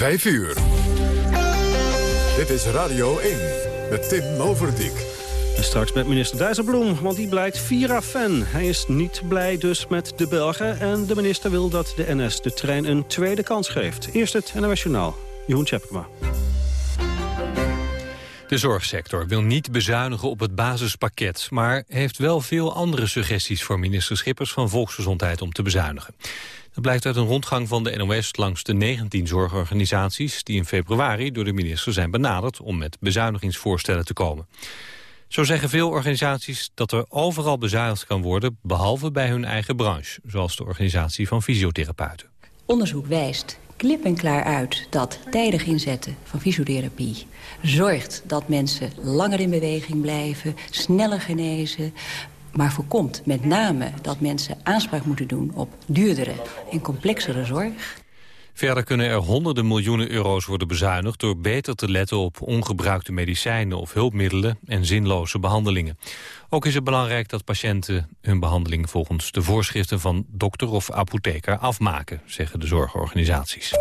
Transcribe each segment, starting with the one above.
5 uur. Dit is Radio 1 met Tim Overdijk. En straks met minister Dijsselbloem, want die blijkt Vira-fan. Hij is niet blij dus met de Belgen en de minister wil dat de NS de trein een tweede kans geeft. Eerst het NOS Journaal. Jeroen Tjepkema. De zorgsector wil niet bezuinigen op het basispakket... maar heeft wel veel andere suggesties voor minister Schippers van Volksgezondheid om te bezuinigen. Dat blijkt uit een rondgang van de NOS langs de 19 zorgorganisaties... die in februari door de minister zijn benaderd om met bezuinigingsvoorstellen te komen. Zo zeggen veel organisaties dat er overal bezuinigd kan worden... behalve bij hun eigen branche, zoals de organisatie van fysiotherapeuten. Onderzoek wijst klip en klaar uit dat tijdig inzetten van fysiotherapie... zorgt dat mensen langer in beweging blijven, sneller genezen... maar voorkomt met name dat mensen aanspraak moeten doen op duurdere en complexere zorg... Verder kunnen er honderden miljoenen euro's worden bezuinigd... door beter te letten op ongebruikte medicijnen of hulpmiddelen... en zinloze behandelingen. Ook is het belangrijk dat patiënten hun behandeling... volgens de voorschriften van dokter of apotheker afmaken... zeggen de zorgorganisaties.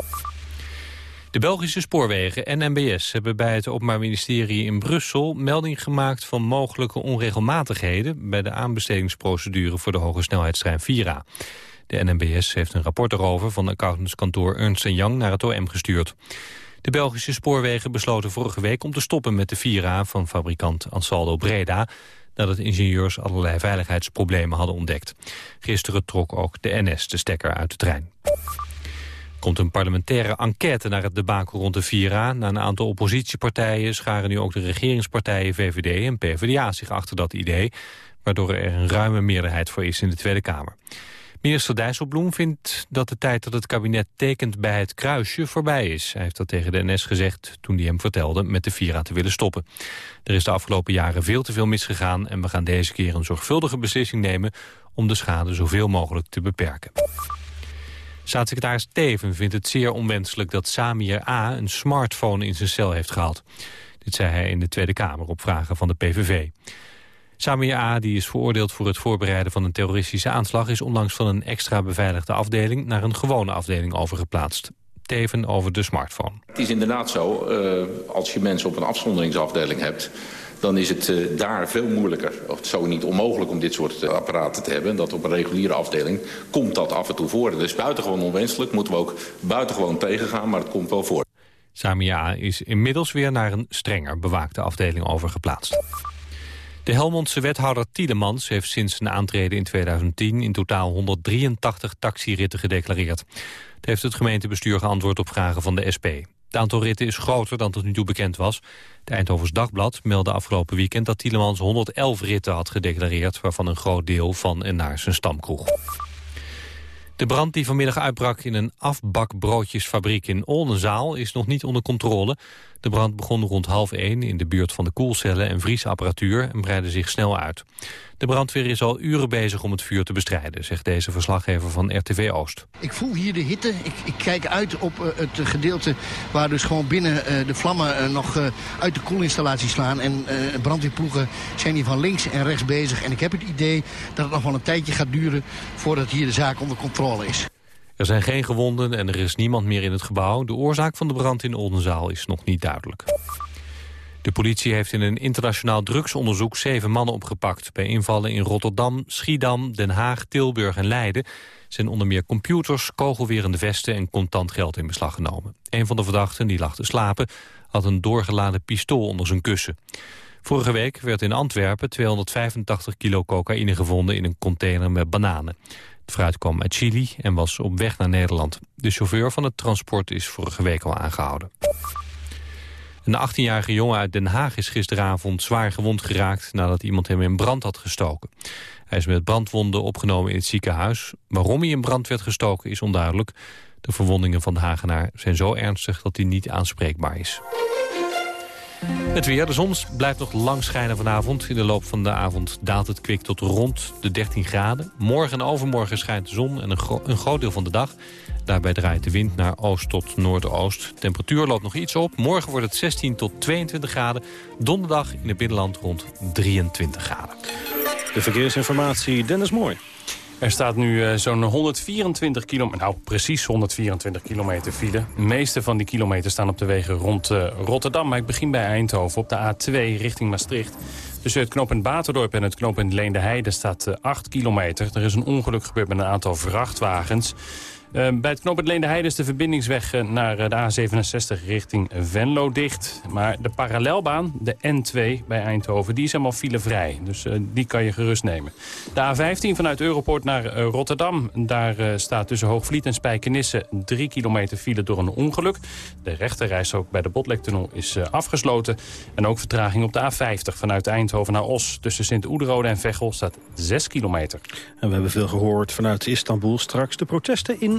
De Belgische spoorwegen en NBS hebben bij het Openbaar Ministerie in Brussel melding gemaakt van mogelijke onregelmatigheden bij de aanbestedingsprocedure voor de hoge snelheidstrein Vira. De NMBS heeft een rapport erover van accountantskantoor Ernst Young naar het OM gestuurd. De Belgische spoorwegen besloten vorige week om te stoppen met de Vira van fabrikant Ansaldo Breda nadat ingenieurs allerlei veiligheidsproblemen hadden ontdekt. Gisteren trok ook de NS de stekker uit de trein. Komt een parlementaire enquête naar het debakel rond de Vira. Na een aantal oppositiepartijen scharen nu ook de regeringspartijen VVD en PvdA zich achter dat idee, waardoor er een ruime meerderheid voor is in de Tweede Kamer. Minister Dijsselbloem vindt dat de tijd dat het kabinet tekent bij het kruisje voorbij is. Hij heeft dat tegen de NS gezegd toen hij hem vertelde met de Vira te willen stoppen. Er is de afgelopen jaren veel te veel misgegaan en we gaan deze keer een zorgvuldige beslissing nemen om de schade zoveel mogelijk te beperken. Staatssecretaris Teven vindt het zeer onwenselijk dat Samir A. een smartphone in zijn cel heeft gehad. Dit zei hij in de Tweede Kamer op vragen van de PVV. Samir A., die is veroordeeld voor het voorbereiden van een terroristische aanslag... is onlangs van een extra beveiligde afdeling naar een gewone afdeling overgeplaatst. Teven over de smartphone. Het is inderdaad zo, uh, als je mensen op een afzonderingsafdeling hebt dan is het uh, daar veel moeilijker, of zo niet onmogelijk om dit soort uh, apparaten te hebben. Dat op een reguliere afdeling komt dat af en toe voor. Dat is buitengewoon onwenselijk, moeten we ook buitengewoon tegengaan, maar het komt wel voor. Samia is inmiddels weer naar een strenger bewaakte afdeling overgeplaatst. De Helmondse wethouder Tielemans heeft sinds zijn aantreden in 2010 in totaal 183 taxiritten gedeclareerd. Het heeft het gemeentebestuur geantwoord op vragen van de SP. Het aantal ritten is groter dan tot nu toe bekend was. De Eindhovens Dagblad meldde afgelopen weekend dat Tielemans 111 ritten had gedeclareerd... waarvan een groot deel van en naar zijn stamkroeg. De brand die vanmiddag uitbrak in een afbakbroodjesfabriek in Oldenzaal is nog niet onder controle. De brand begon rond half één in de buurt van de koelcellen en vriesapparatuur en breidde zich snel uit. De brandweer is al uren bezig om het vuur te bestrijden, zegt deze verslaggever van RTV Oost. Ik voel hier de hitte. Ik, ik kijk uit op uh, het gedeelte waar dus gewoon binnen uh, de vlammen uh, nog uit de koelinstallatie slaan. En brandweerploegen zijn hier van links en rechts bezig. En ik heb het idee dat het nog wel een tijdje gaat duren voordat hier de zaak onder controle is. Er zijn geen gewonden en er is niemand meer in het gebouw. De oorzaak van de brand in Oldenzaal is nog niet duidelijk. De politie heeft in een internationaal drugsonderzoek zeven mannen opgepakt. Bij invallen in Rotterdam, Schiedam, Den Haag, Tilburg en Leiden... zijn onder meer computers, kogelwerende vesten en contant geld in beslag genomen. Een van de verdachten, die lag te slapen, had een doorgeladen pistool onder zijn kussen. Vorige week werd in Antwerpen 285 kilo cocaïne gevonden in een container met bananen. Fruit kwam uit Chili en was op weg naar Nederland. De chauffeur van het transport is vorige week al aangehouden. Een 18-jarige jongen uit Den Haag is gisteravond zwaar gewond geraakt... nadat iemand hem in brand had gestoken. Hij is met brandwonden opgenomen in het ziekenhuis. Waarom hij in brand werd gestoken is onduidelijk. De verwondingen van de Hagenaar zijn zo ernstig dat hij niet aanspreekbaar is. Het weer. De zon blijft nog lang schijnen vanavond. In de loop van de avond daalt het kwik tot rond de 13 graden. Morgen en overmorgen schijnt de zon en een, een groot deel van de dag. Daarbij draait de wind naar oost tot noordoost. temperatuur loopt nog iets op. Morgen wordt het 16 tot 22 graden. Donderdag in het binnenland rond 23 graden. De verkeersinformatie, Dennis Mooi. Er staat nu uh, zo'n 124 kilometer, nou precies 124 kilometer file. De meeste van die kilometers staan op de wegen rond uh, Rotterdam. Maar ik begin bij Eindhoven op de A2 richting Maastricht. Tussen het knooppunt Baterdorp en het knooppunt Leende Heide staat uh, 8 kilometer. Er is een ongeluk gebeurd met een aantal vrachtwagens. Uh, bij het knooppunt Leende Heide is de verbindingsweg uh, naar uh, de A67 richting Venlo dicht. Maar de parallelbaan, de N2 bij Eindhoven, die is helemaal filevrij. Dus die kan je gerust nemen. De A15 vanuit Europoort naar Rotterdam. Daar staat tussen Hoogvliet en Spijkenisse 3 kilometer file door een ongeluk. De rechterrijstrook bij de Botlektunnel is afgesloten. En ook vertraging op de A50 vanuit Eindhoven naar Os. Tussen Sint-Oederode en Veghel staat 6 kilometer. En we hebben veel gehoord vanuit Istanbul straks de protesten in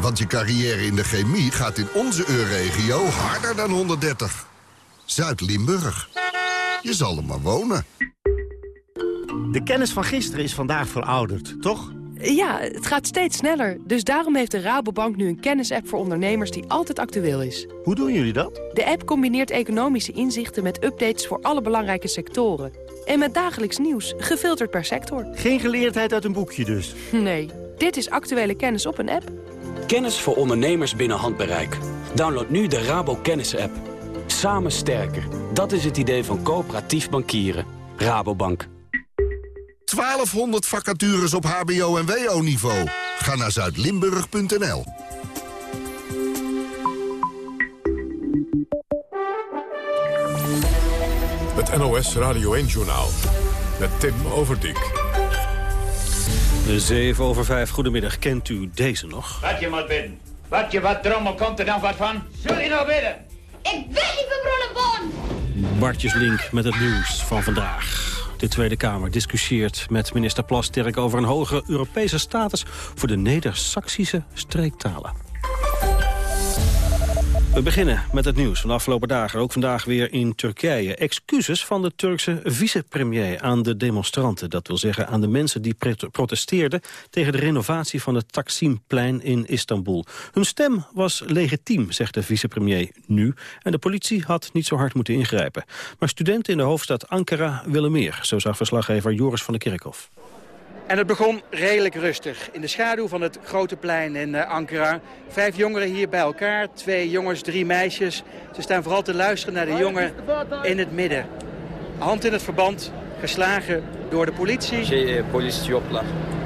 Want je carrière in de chemie gaat in onze EU-regio harder dan 130. Zuid-Limburg. Je zal er maar wonen. De kennis van gisteren is vandaag verouderd, toch? Ja, het gaat steeds sneller. Dus daarom heeft de Rabobank nu een kennisapp voor ondernemers die altijd actueel is. Hoe doen jullie dat? De app combineert economische inzichten met updates voor alle belangrijke sectoren. En met dagelijks nieuws, gefilterd per sector. Geen geleerdheid uit een boekje dus? Nee, dit is actuele kennis op een app. Kennis voor ondernemers binnen handbereik. Download nu de Rabo Kennis app. Samen sterker. Dat is het idee van coöperatief bankieren. Rabobank. 1200 vacatures op hbo- en wo-niveau. Ga naar zuidlimburg.nl. Het NOS Radio 1-journaal. Met Tim Overdijk. 7 over 5, goedemiddag. Kent u deze nog? Wat je moet bidden. Wat je wat drommel komt er dan wat van? Zul je nou bidden? Ik wil niet verbrullen Bartjes Link met het nieuws van vandaag. De Tweede Kamer discussieert met minister Plasterk over een hogere Europese status voor de Neder-Saxische streektalen. We beginnen met het nieuws van de afgelopen dagen. Ook vandaag weer in Turkije. Excuses van de Turkse vicepremier aan de demonstranten. Dat wil zeggen aan de mensen die protesteerden... tegen de renovatie van het Taksimplein in Istanbul. Hun stem was legitiem, zegt de vicepremier nu. En de politie had niet zo hard moeten ingrijpen. Maar studenten in de hoofdstad Ankara willen meer. Zo zag verslaggever Joris van der Kerkhof. En het begon redelijk rustig. In de schaduw van het grote plein in uh, Ankara. Vijf jongeren hier bij elkaar. Twee jongens, drie meisjes. Ze staan vooral te luisteren naar de jongen in het midden. Hand in het verband, geslagen door de politie. Politie yaptı.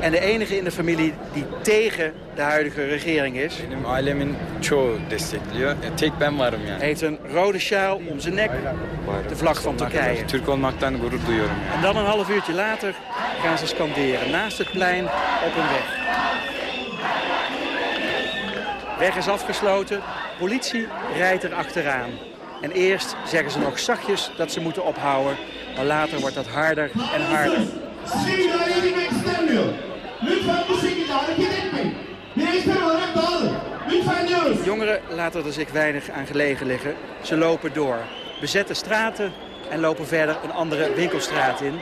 En de enige in de familie die tegen de huidige regering is. Benim ailemin çoğu destekliyor. Tek ben varım yani. Heeft een rode sjaal om zijn nek. De vlag van Turkije. Türk olmaktan gurur duyuyorum. En dan een half uurtje later gaan ze scanderen. Naast het plein op een weg. Weg is afgesloten. Politie rijdt er achteraan. En eerst zeggen ze nog zachtjes dat ze moeten ophouden. Maar later wordt dat harder en harder. Istemiyor. Lütfen bu şekilde hareket etmeyin. Bireysel olarak dağılın. Lütfen diyoruz. Jongeren laten er zich weinig aan gelegen liggen. Ze lopen door. Bezetten straten en lopen verder een andere winkelstraat in.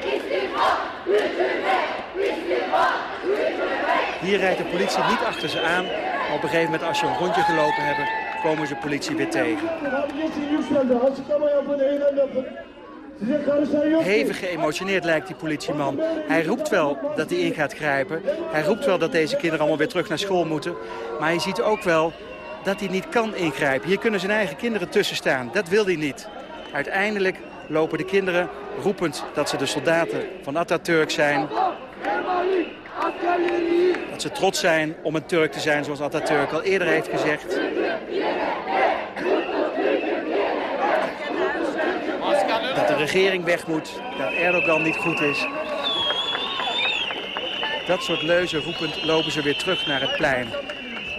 Hier rijdt de politie niet achter ze aan. Maar op een gegeven moment, als je een rondje gelopen hebben, komen ze de politie weer tegen. Hevig geëmotioneerd lijkt die politieman. Hij roept wel dat hij in gaat grijpen. Hij roept wel dat deze kinderen allemaal weer terug naar school moeten. Maar hij ziet ook wel dat hij niet kan ingrijpen. Hier kunnen zijn eigen kinderen tussen staan. Dat wil hij niet. Uiteindelijk lopen de kinderen roepend dat ze de soldaten van Atatürk zijn. Dat ze trots zijn om een Turk te zijn, zoals Atatürk al eerder heeft gezegd. Dat de regering weg moet, dat Erdogan niet goed is. Dat soort leuzen roepend lopen ze weer terug naar het plein.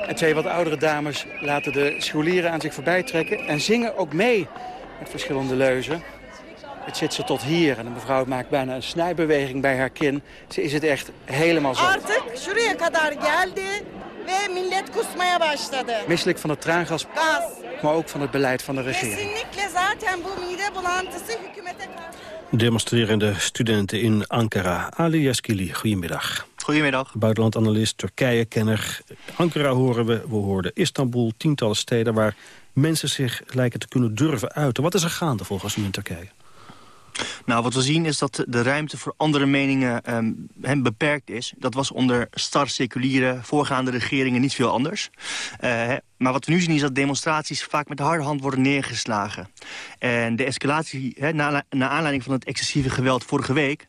En twee wat oudere dames laten de scholieren aan zich voorbij trekken... en zingen ook mee met verschillende leuzen. Het zit ze tot hier en de mevrouw maakt bijna een snijbeweging bij haar kin. Ze is het echt helemaal zo. Artık şuraya kadar geldi. ve millet kusmaya başladı. Misselijk van het traangas. Maar ook van het beleid van de regering. Demonstrerende studenten in Ankara. Ali Yaskili, goedemiddag. Goedemiddag. Buitenlandanalist, Turkije-kenner. Ankara horen we, we hoorden Istanbul, tientallen steden... waar mensen zich lijken te kunnen durven uiten. Wat is er gaande volgens u in Turkije? Nou, wat we zien is dat de ruimte voor andere meningen ehm, beperkt is. Dat was onder star seculiere voorgaande regeringen niet veel anders. Eh, maar wat we nu zien is dat demonstraties vaak met harde hand worden neergeslagen. En de escalatie, hè, na, na aanleiding van het excessieve geweld vorige week...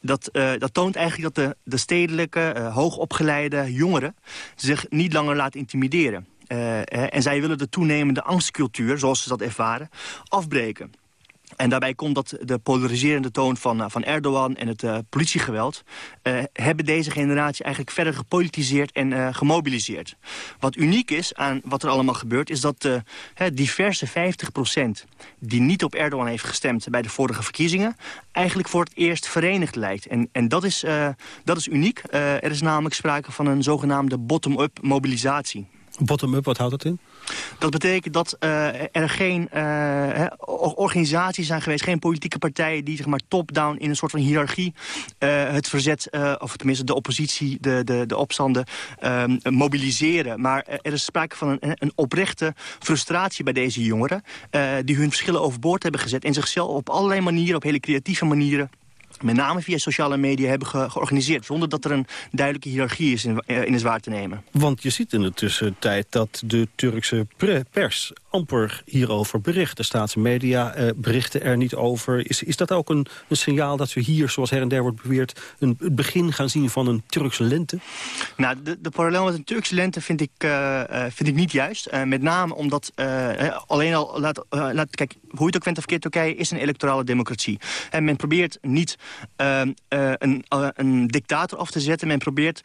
Dat, eh, dat toont eigenlijk dat de, de stedelijke, eh, hoogopgeleide jongeren... zich niet langer laten intimideren. En zij willen de toenemende angstcultuur, zoals ze dat ervaren, afbreken. En daarbij komt dat de polariserende toon van, eh, van Erdogan en het eh, politiegeweld... eh, hebben deze generatie eigenlijk verder gepolitiseerd en gemobiliseerd. Wat uniek is aan wat er allemaal gebeurt... is dat de diverse 50% die niet op Erdogan heeft gestemd bij de vorige verkiezingen... eigenlijk voor het eerst verenigd lijkt. En, en dat, is, dat is uniek. Er is namelijk sprake van een zogenaamde bottom-up mobilisatie. Bottom-up, wat houdt dat in? Dat betekent dat eh, er geen eh, organisaties zijn geweest... geen politieke partijen die zeg maar, top-down in een soort van hiërarchie... eh, het verzet, of tenminste de oppositie, de, de, de opstanden, ehm, mobiliseren. Maar er is sprake van een, een oprechte frustratie bij deze jongeren... die hun verschillen overboord hebben gezet... en zichzelf op allerlei manieren, op hele creatieve manieren met name via sociale media hebben ge- georganiseerd... zonder dat er een duidelijke hiërarchie is in, eh, in is waar te nemen. Want je ziet in de tussentijd dat de Turkse pers amper hierover bericht. De staatse media eh, berichten er niet over. Is, is dat ook een, een signaal dat we hier, zoals her en der wordt beweerd... Een, het begin gaan zien van een Turkse lente? Nou, de, de parallel met een Turkse lente vind ik, eh, eh, vind ik niet juist. Met name omdat alleen al... Laat, laat, kijk, hoe je het ook went of keert, Turkije is een electorale democratie. En men probeert niet ehm, eh, een, eh, een dictator af te zetten. Men probeert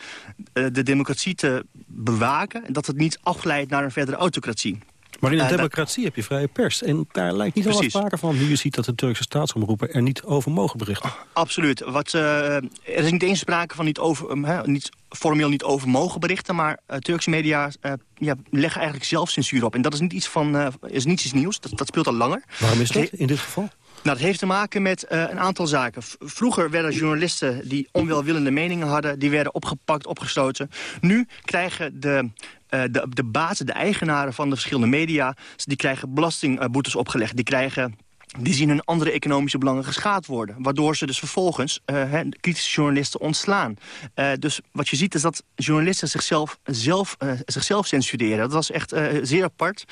eh, de democratie te bewaken. Dat het niet afglijdt naar een verdere autocratie. Maar in een democratie heb je vrije pers. En daar lijkt niet al sprake van. Nu je ziet dat de Turkse staatsomroepen er niet over mogen berichten. Absoluut. Wat, er is niet eens sprake van niet over, hè, niet, formeel niet over mogen berichten... maar Turkse media ja, leggen eigenlijk zelf censuur op. En dat is niet iets, van, is niet iets nieuws, dat, dat speelt al langer. Waarom is dat in dit geval? Nou, dat heeft te maken met eh, een aantal zaken. Vroeger werden journalisten die onwelwillende meningen hadden... die werden opgepakt, opgesloten. Nu krijgen de, eh, de, de bazen, de eigenaren van de verschillende media... die krijgen belastingboetes opgelegd. Die krijgen... Die zien hun andere economische belangen geschaad worden. Waardoor ze dus vervolgens eh, kritische journalisten ontslaan. Eh, dus wat je ziet is dat journalisten zichzelf, zelf, eh, zichzelf censureren. Dat was echt zeer apart.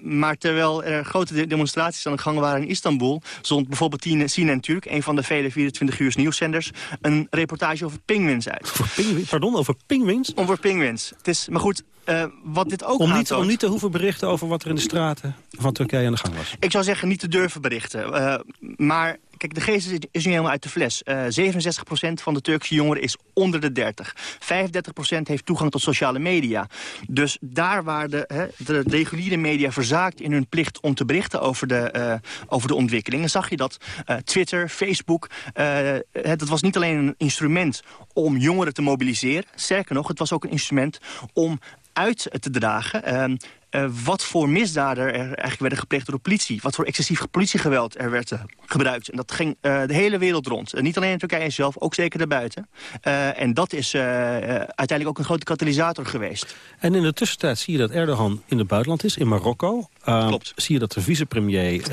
Maar terwijl er grote de- demonstraties aan de gang waren in Istanbul... zond bijvoorbeeld CNN Turk, een van de vele 24 uur nieuwszenders... een reportage over pinguïns uit. Over? Pardon, over pinguïns? Over pinguïns. Het is, maar goed, eh, wat dit ook Om niet, om niet te hoeven berichten over wat er in de straten van Turkije aan de gang was. Ik zou zeggen niet te durven berichten. Eh, maar kijk, de geest is, is nu helemaal uit de fles. Eh 67% van de Turkse jongeren is onder de 30. 35% heeft toegang tot sociale media. Dus daar waar de, hè, de reguliere media verzaakt in hun plicht om te berichten over de, eh, over de ontwikkelingen... zag je dat eh, Twitter, Facebook, eh, het, dat was niet alleen een instrument om jongeren te mobiliseren. Sterker nog, het was ook een instrument om uit te dragen... eh, wat voor misdaden er eigenlijk werden gepleegd door de politie. Wat voor excessief politiegeweld er werd eh, gebruikt. En dat ging eh, de hele wereld rond. Niet alleen in Turkije zelf, ook zeker daarbuiten. En dat is uiteindelijk ook een grote katalysator geweest. En in de tussentijd zie je dat Erdogan in het buitenland is, in Marokko. Klopt. Zie je dat de vicepremier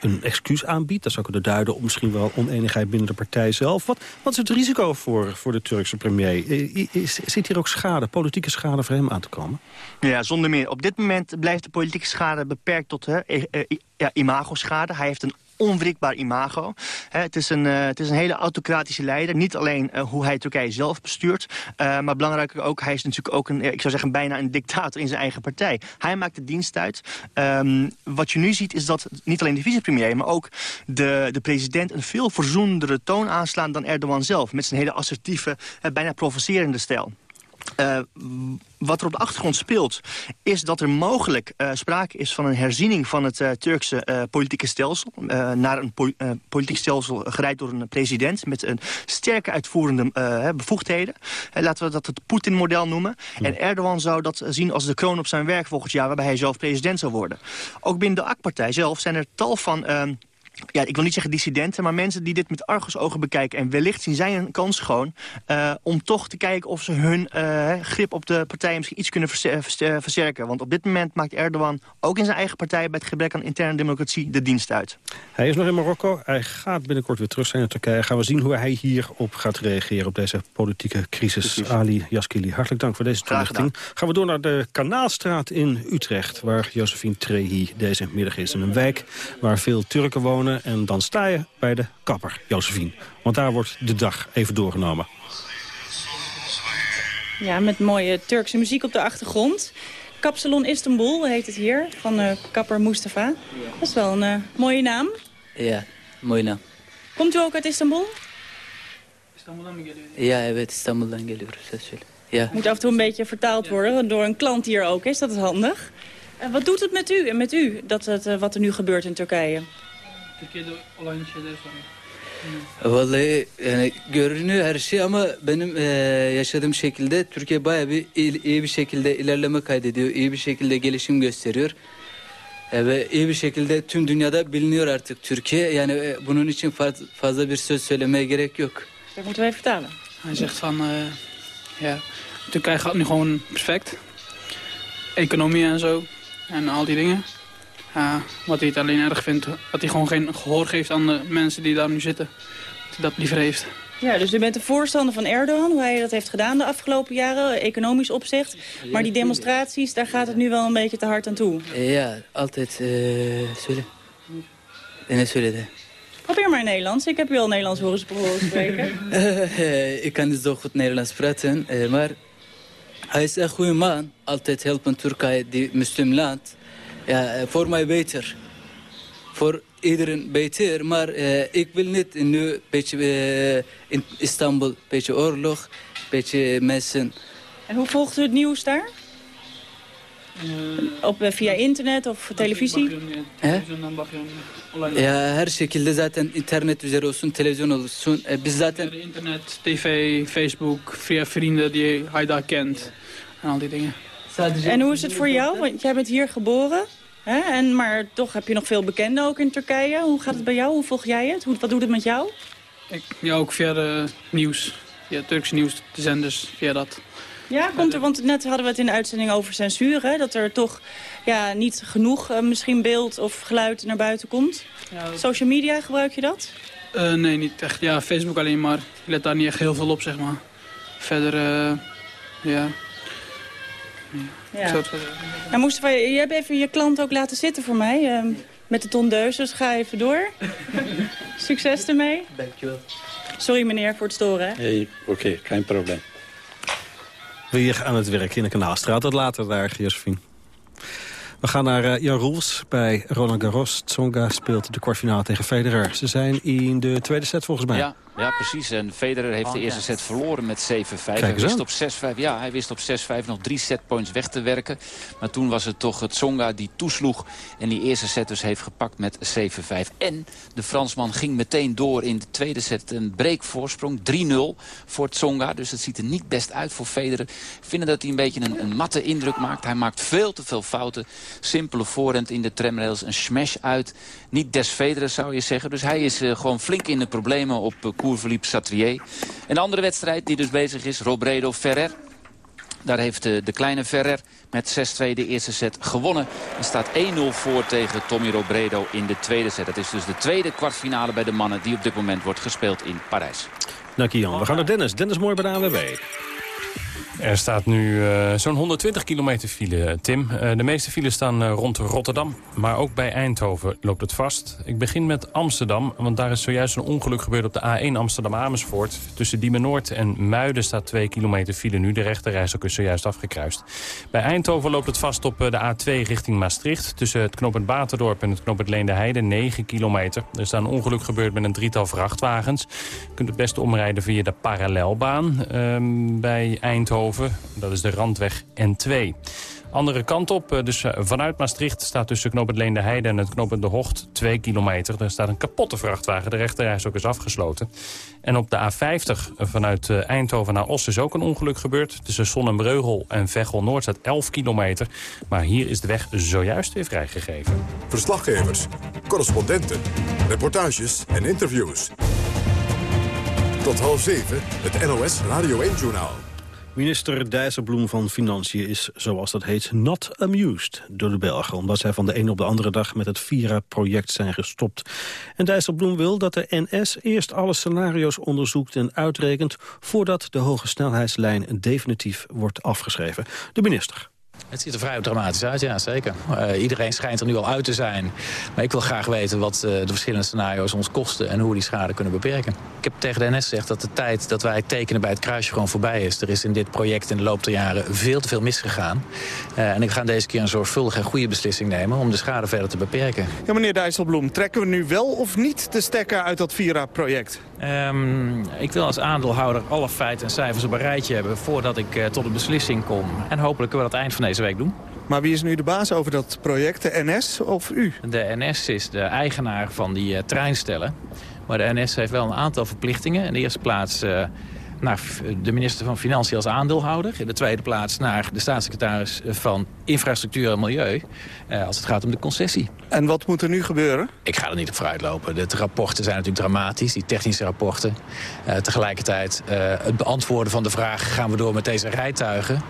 een excuus aanbiedt. Dat zou kunnen duiden op misschien wel oneenigheid binnen de partij zelf. Wat, wat is het risico voor, voor de Turkse premier? Is, zit hier ook schade, politieke schade voor hem aan te komen? Ja, zonder meer. Op dit moment blijft de politieke schade beperkt tot hè, ja, imago-schade. Hij heeft een onwrikbaar imago. He, het, is een, uh, het is een hele autocratische leider. Niet alleen uh, hoe hij Turkije zelf bestuurt, maar belangrijker ook, hij is natuurlijk ook een, ik zou zeggen, bijna een dictator in zijn eigen partij. Hij maakt de dienst uit. Um, wat je nu ziet is dat niet alleen de vicepremier, maar ook de, de president een veel verzoendere toon aanslaan dan Erdogan zelf. Met zijn hele assertieve, bijna provocerende stijl. Uh, wat er op de achtergrond speelt, is dat er mogelijk uh, sprake is van een herziening van het uh, Turkse politieke stelsel. naar een po politiek stelsel gereid door een president met een sterke uitvoerende bevoegdheden. laten we dat het Poetin-model noemen. En Erdogan zou dat zien als de kroon op zijn werk volgend jaar, waarbij hij zelf president zou worden. Ook binnen de AK-partij zelf zijn er tal van ehm, ja, ik wil niet zeggen dissidenten, maar mensen die dit met argusogen bekijken. En wellicht zien zij een kans gewoon uh, om toch te kijken of ze hun uh, grip op de partij misschien iets kunnen versterken. Want op dit moment maakt Erdogan ook in zijn eigen partij bij het gebrek aan interne democratie de dienst uit. Hij is nog in Marokko. Hij gaat binnenkort weer terug zijn in Turkije. Gaan we zien hoe hij hierop gaat reageren op deze politieke crisis. Precies. Ali Yaskili, hartelijk dank voor deze toelichting. Gaan we door naar de Kanaalstraat in Utrecht, waar Josephine Trehi deze middag is. In een wijk waar veel Turken wonen en dan sta je bij de kapper, Josephine. Want daar wordt de dag even doorgenomen. Ja, met mooie Turkse muziek op de achtergrond. Kapsalon Istanbul heet het hier, van uh, kapper Mustafa. Dat is wel een uh, mooie naam. Ja, mooie naam. Komt u ook uit Istanbul? Ja, evet İstanbul'dan geliyoruz. Ja. Moet af en toe een beetje vertaald worden door een klant hier ook. Is dat is handig? En wat doet het met u en met u, dat het, uh, wat er nu gebeurt in Turkije? Türkiye'de olan şeyleri soruyor. Vallahi yani görünüyor her şey ama benim e, yaşadığım şekilde Türkiye baya bir iyi, iyi bir şekilde ilerleme kaydediyor. iyi bir şekilde gelişim gösteriyor. E, ve iyi bir şekilde tüm dünyada biliniyor artık Türkiye. Yani e, bunun için fazla bir söz söylemeye gerek yok. Dat moeten we vertalen. Hij zegt van, uh, ja, Turkije gaat nu gewoon perfect. Economie en zo. En al die dingen. Ja, wat hij het alleen erg vindt, dat hij gewoon geen gehoor geeft aan de mensen die daar nu zitten. Dat hij dat liever heeft. Ja, dus u bent de voorstander van Erdogan, hoe hij dat heeft gedaan de afgelopen jaren, economisch opzicht. Maar die demonstraties, daar gaat het nu wel een beetje te hard aan toe. Ja, altijd uh, zullen. En het zullen. Probeer maar Nederlands. Ik heb u al Nederlands horen spreken. ik kan niet zo goed Nederlands praten, eh, maar hij is een goede man. Altijd helpen Turkije, die moslimland. Ja, eh, voor mij beter. Voor iedereen beter. Maar uh, ik wil niet nu een beetje uh, in Istanbul, een beetje oorlog, een beetje mensen. En hoe volgt u het nieuws daar? Op, via internet of televisie? Ya her şekilde zaten internet üzeri olsun, televizyon olsun. E, biz zaten... Internet, tv, Facebook, via vrienden die hij daar kent. En al die dingen. En hoe is het voor jou? Want jij bent hier geboren. Hè? En, maar toch heb je nog veel bekenden ook in Turkije. Hoe gaat het bij jou? Hoe volg jij het? Hoe, wat doet het met jou? Ik, ja, ook via de nieuws. Turkse nieuws, de zenders, via dat. Ja, komt er, want net hadden we het in de uitzending over censuur. Hè? Dat er toch ja, niet genoeg uh, misschien beeld of geluid naar buiten komt. Ja, Social media, gebruik je dat? Uh, nee, niet echt. Ja, Facebook alleen maar. Ik let daar niet echt heel veel op, zeg maar. Verder, uh, ja... Ja. Nou, Mustafa, je hebt even je klant ook laten zitten voor mij. Uh, met de tondeuses. Ga even door. Succes ermee. Dankjewel. Sorry meneer voor het storen. Hey, Oké, okay, geen probleem. Weer aan het werk in de Kanaalstraat. Dat later daar, Josephine. We gaan naar uh, Jan Roels bij Roland Garros. Tsonga speelt de kwartfinale tegen Federer. Ze zijn in de tweede set volgens mij. Ja, ja, precies. En Federer heeft de eerste set verloren met 7-5. Hij wist op 6-5. Ja, hij wist op 6-5 nog drie setpoints weg te werken. Maar toen was het toch het Tsonga die toesloeg. En die eerste set dus heeft gepakt met 7-5. En de Fransman ging meteen door in de tweede set. Een breakvoorsprong. 3-0 voor Tsonga. Dus het ziet er niet best uit voor Federer. Vinden dat hij een beetje een, een matte indruk maakt. Hij maakt veel te veel fouten. Simpele voorhand in de tramrails. Een smash uit. Niet des Federer zou je zeggen. Dus hij is uh, gewoon flink in de problemen op uh, Philippe Satrier. Een andere wedstrijd die dus bezig is, Robredo-Ferrer. Daar heeft de, de kleine Ferrer met 6-2 de eerste set gewonnen. En staat 1-0 voor tegen Tommy Robredo in de tweede set. Dat is dus de tweede kwartfinale bij de mannen die op dit moment wordt gespeeld in Parijs. Dank je Jan. We gaan naar Dennis. Dennis Mooi bij de ANWB. Er staat nu uh, zo'n 120 kilometer file, Tim. Uh, de meeste files staan rond Rotterdam, maar ook bij Eindhoven loopt het vast. Ik begin met Amsterdam, want daar is zojuist een ongeluk gebeurd op de A1 Amsterdam-Amersfoort. Tussen Diemen Noord en Muiden staat 2 kilometer file nu. De rechterreis is zojuist afgekruist. Bij Eindhoven loopt het vast op de A2 richting Maastricht. Tussen het knooppunt Baterdorp en het knooppunt Leende Heide 9 kilometer. Er is daar een ongeluk gebeurd met een drietal vrachtwagens. Je kunt het beste omrijden via de parallelbaan um, bij Eindhoven Dat is de Randweg N2. Andere kant op, eh, dus eh, vanuit Maastricht staat tussen knooppunt Leende Heide en het knooppunt De Hocht 2 kilometer. Daar staat een kapotte vrachtwagen, de rechterreis ook is afgesloten. En op de A50 vanuit eh, Eindhoven naar Os is ook een ongeluk gebeurd. Tussen Sonnenbreugel en Veghel Noord staat 11 kilometer. Maar hier is de weg zojuist weer vrijgegeven. Verslaggevers, correspondenten, reportages en interviews. Tot half zeven, het NOS Radio 1-journaal. Minister Dijsselbloem van Financiën is, zoals dat heet, not amused door de Belgen. Omdat zij van de een op de andere dag met het Vira-project zijn gestopt. En Dijsselbloem wil dat de NS eerst alle scenario's onderzoekt en uitrekent... voordat de hoge snelheidslijn definitief wordt afgeschreven. De minister. Het ziet er vrij dramatisch uit, ja, zeker. Uh, iedereen schijnt er nu al uit te zijn. Maar ik wil graag weten wat uh, de verschillende scenario's ons kosten... en hoe we die schade kunnen beperken. Ik heb tegen de NS gezegd dat de tijd dat wij tekenen bij het kruisje gewoon voorbij is. Er is in dit project in de loop der jaren veel te veel misgegaan. Uh, en ik ga deze keer een zorgvuldige en goede beslissing nemen... om de schade verder te beperken. Ja, meneer Dijsselbloem, trekken we nu wel of niet de stekker uit dat Vira-project? Um, ik wil als aandeelhouder alle feiten en cijfers op een rijtje hebben... voordat ik tot een beslissing kom. En hopelijk kunnen we dat eind van deze week doen. Maar wie is nu de baas over dat project, de NS of u? De NS is de eigenaar van die uh, treinstellen. Maar de NS heeft wel een aantal verplichtingen. In de eerste plaats uh, naar de minister van Financiën als aandeelhouder. In de tweede plaats naar de staatssecretaris van Infrastructuur en Milieu. Uh, als het gaat om de concessie. En wat moet er nu gebeuren? Ik ga er niet op vooruit lopen. De rapporten zijn natuurlijk dramatisch, die technische rapporten. Uh, tegelijkertijd uh, het beantwoorden van de vraag... gaan we door met deze rijtuigen...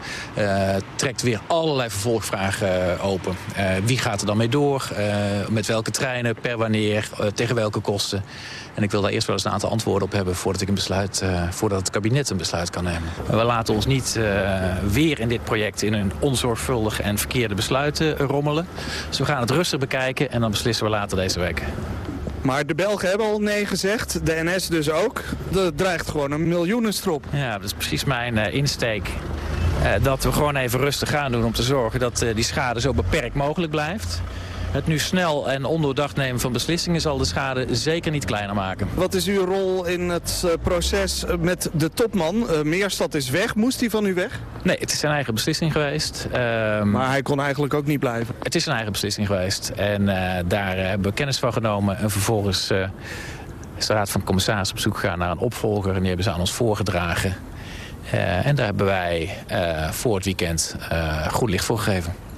trekt weer allerlei vervolgvragen open. wie gaat er dan mee door? met welke treinen? Per wanneer? tegen welke kosten? En ik wil daar eerst wel eens een aantal antwoorden op hebben... voordat, ik een besluit, voordat het kabinet een besluit kan nemen. We laten ons niet weer in dit project... in een onzorgvuldig en verkeerde besluiten rommelen. Dus we gaan het rustig bekijken en dan beslissen we later deze week. Maar de Belgen hebben al nee gezegd, de NS dus ook. Er dreigt gewoon een miljoenenstrop. Ja, dat is precies mijn uh, insteek. Uh, dat we gewoon even rustig gaan doen om te zorgen dat uh, die schade zo beperkt mogelijk blijft. Het nu snel en ondoordacht nemen van beslissingen zal de schade zeker niet kleiner maken. Wat is uw rol in het proces met de topman? Uh, Meerstad is weg. Moest hij van u weg? Nee, het is zijn eigen beslissing geweest. Um, maar hij kon eigenlijk ook niet blijven? Het is zijn eigen beslissing geweest. En uh, daar hebben we kennis van genomen. En vervolgens uh, is de Raad van Commissaris op zoek gegaan naar een opvolger. En die hebben ze aan ons voorgedragen. en daar hebben wij voor het weekend goed licht voor gegeven.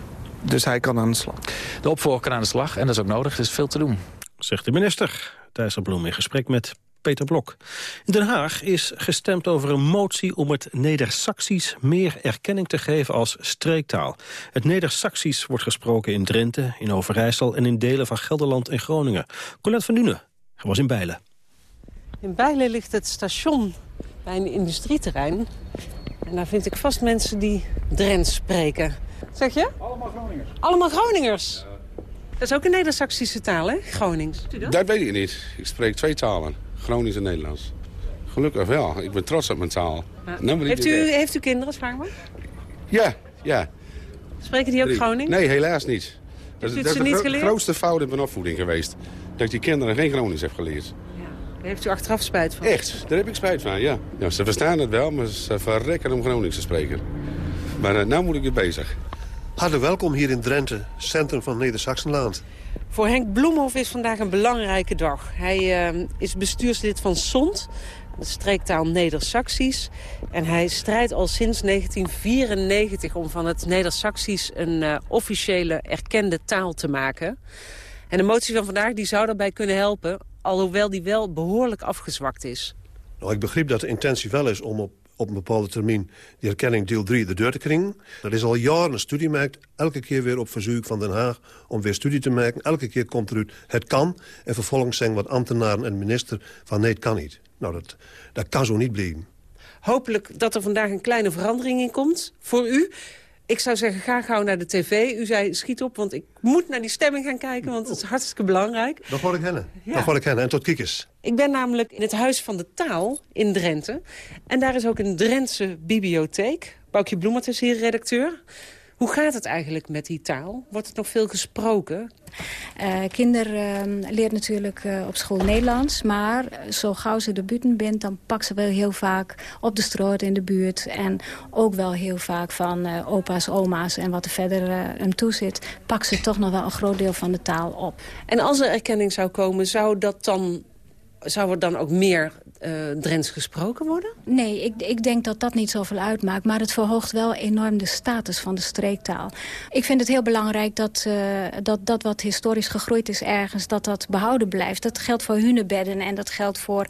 Dus hij kan aan de slag? De opvolger kan aan de slag en dat is ook nodig. Er is veel te doen. Zegt de minister. Dijsselbloem in gesprek met Peter Blok. In Den Haag is gestemd over een motie om het Neder-Saxisch meer erkenning te geven als streektaal. Het Neder-Saxisch wordt gesproken in Drenthe, in Overijssel en in delen van Gelderland en Groningen. Colette van Dune was in Bijlen. In Bijlen ligt het station bij een industrieterrein. En daar vind ik vast mensen die Drents spreken. Zeg je? Allemaal Groningers. Allemaal Groningers? Dat is ook een Neder-Saxische taal, hè? Gronings. Dat? dat? weet ik niet. Ik spreek twee talen. Gronings en Nederlands. Gelukkig wel. Ik ben trots op mijn taal. Nou, heeft, u, heeft u kinderen, vraag maar? Ja, ja. Spreken die ook Gronings? Nee, helaas niet. Dat, is, dat is de grootste fout in mijn opvoeding geweest. Dat ik die kinderen geen Gronings heb geleerd. Daar heeft u achteraf spijt van? Echt, daar heb ik spijt van, ja. ja ze verstaan het wel, maar ze verrekken om Gronings te spreken. Maar uh, nou moet ik weer bezig. Hartelijk welkom hier in Drenthe, centrum van Neder-Saxenland. Voor Henk Bloemhoff is vandaag een belangrijke dag. Hij uh, is bestuurslid van SONT, de streektaal Neder-Saxisch. En hij strijdt al sinds 1994 om van het Neder-Saxisch een uh, officiële erkende taal te maken. En de motie van vandaag die zou daarbij kunnen helpen, alhoewel die wel behoorlijk afgezwakt is. Nou, ik begreep dat de intentie wel is om op op een bepaalde termijn die erkenning deel 3 de deur te kringen. Er is al jaren een studie gemaakt, elke keer weer op verzoek van Den Haag... om weer studie te maken. Elke keer komt eruit, het kan. En vervolgens zeggen wat ambtenaren en minister van nee, het kan niet. Nou, dat, dat kan zo niet blijven. Hopelijk dat er vandaag een kleine verandering in komt voor u. Ik zou zeggen, ga gauw naar de tv. U zei, schiet op, want ik moet naar die stemming gaan kijken... want het is hartstikke belangrijk. Dat wil ik kennen. Ja. Dat wil ik kennen. En tot kiekers. Ik ben namelijk in het Huis van de Taal in Drenthe. En daar is ook een Drentse bibliotheek. Boukje Bloemert is hier redacteur. Hoe gaat het eigenlijk met die taal? Wordt het nog veel gesproken? Uh, kinder uh, leert natuurlijk uh, op school Nederlands. Maar zo gauw ze de buiten bent, dan pakt ze wel heel vaak op de straat in de buurt. En ook wel heel vaak van uh, opa's, oma's en wat er verder hem toe zit... pakt ze toch nog wel een groot deel van de taal op. En als er erkenning zou komen, zou dat dan zou er dan ook meer uh, Drents gesproken worden? Nee, ik, ik denk dat dat niet zoveel uitmaakt. Maar het verhoogt wel enorm de status van de streektaal. Ik vind het heel belangrijk dat, uh, dat, dat wat historisch gegroeid is ergens... dat dat behouden blijft. Dat geldt voor Hunebedden en dat geldt voor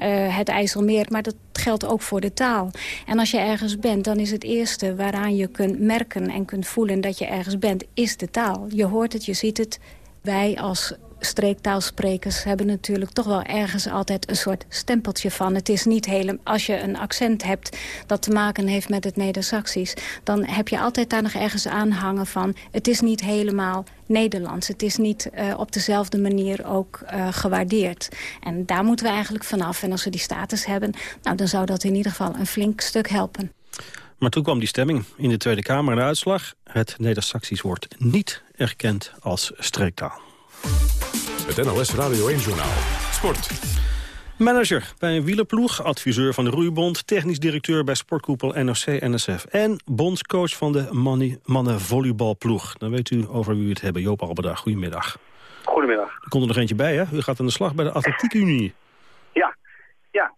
uh, het IJsselmeer. Maar dat geldt ook voor de taal. En als je ergens bent, dan is het eerste waaraan je kunt merken... en kunt voelen dat je ergens bent, is de taal. Je hoort het, je ziet het. Wij als streektaalsprekers hebben natuurlijk toch wel ergens altijd een soort stempeltje van. Het is niet helemaal, als je een accent hebt dat te maken heeft met het Neder-Saxisch, dan heb je altijd daar nog ergens aanhangen van, het is niet helemaal Nederlands. Het is niet uh, op dezelfde manier ook uh, gewaardeerd. En daar moeten we eigenlijk vanaf. En als we die status hebben, nou, dan zou dat in ieder geval een flink stuk helpen. Maar toen kwam die stemming in de Tweede Kamer en de uitslag. Het Neder-Saxisch wordt niet erkend als streektaal. Het NOS Radio 1-journaal. Sport. Manager bij een wielerploeg, adviseur van de Roeibond... technisch directeur bij sportkoepel NOC-NSF... en bondscoach van de mannen volleybalploeg. Dan weet u over wie we het hebben. Joop Alberdag, goedemiddag. Goedemiddag. Er komt er nog eentje bij, hè? U gaat aan de slag bij de Atletiek Unie. Ja, ja.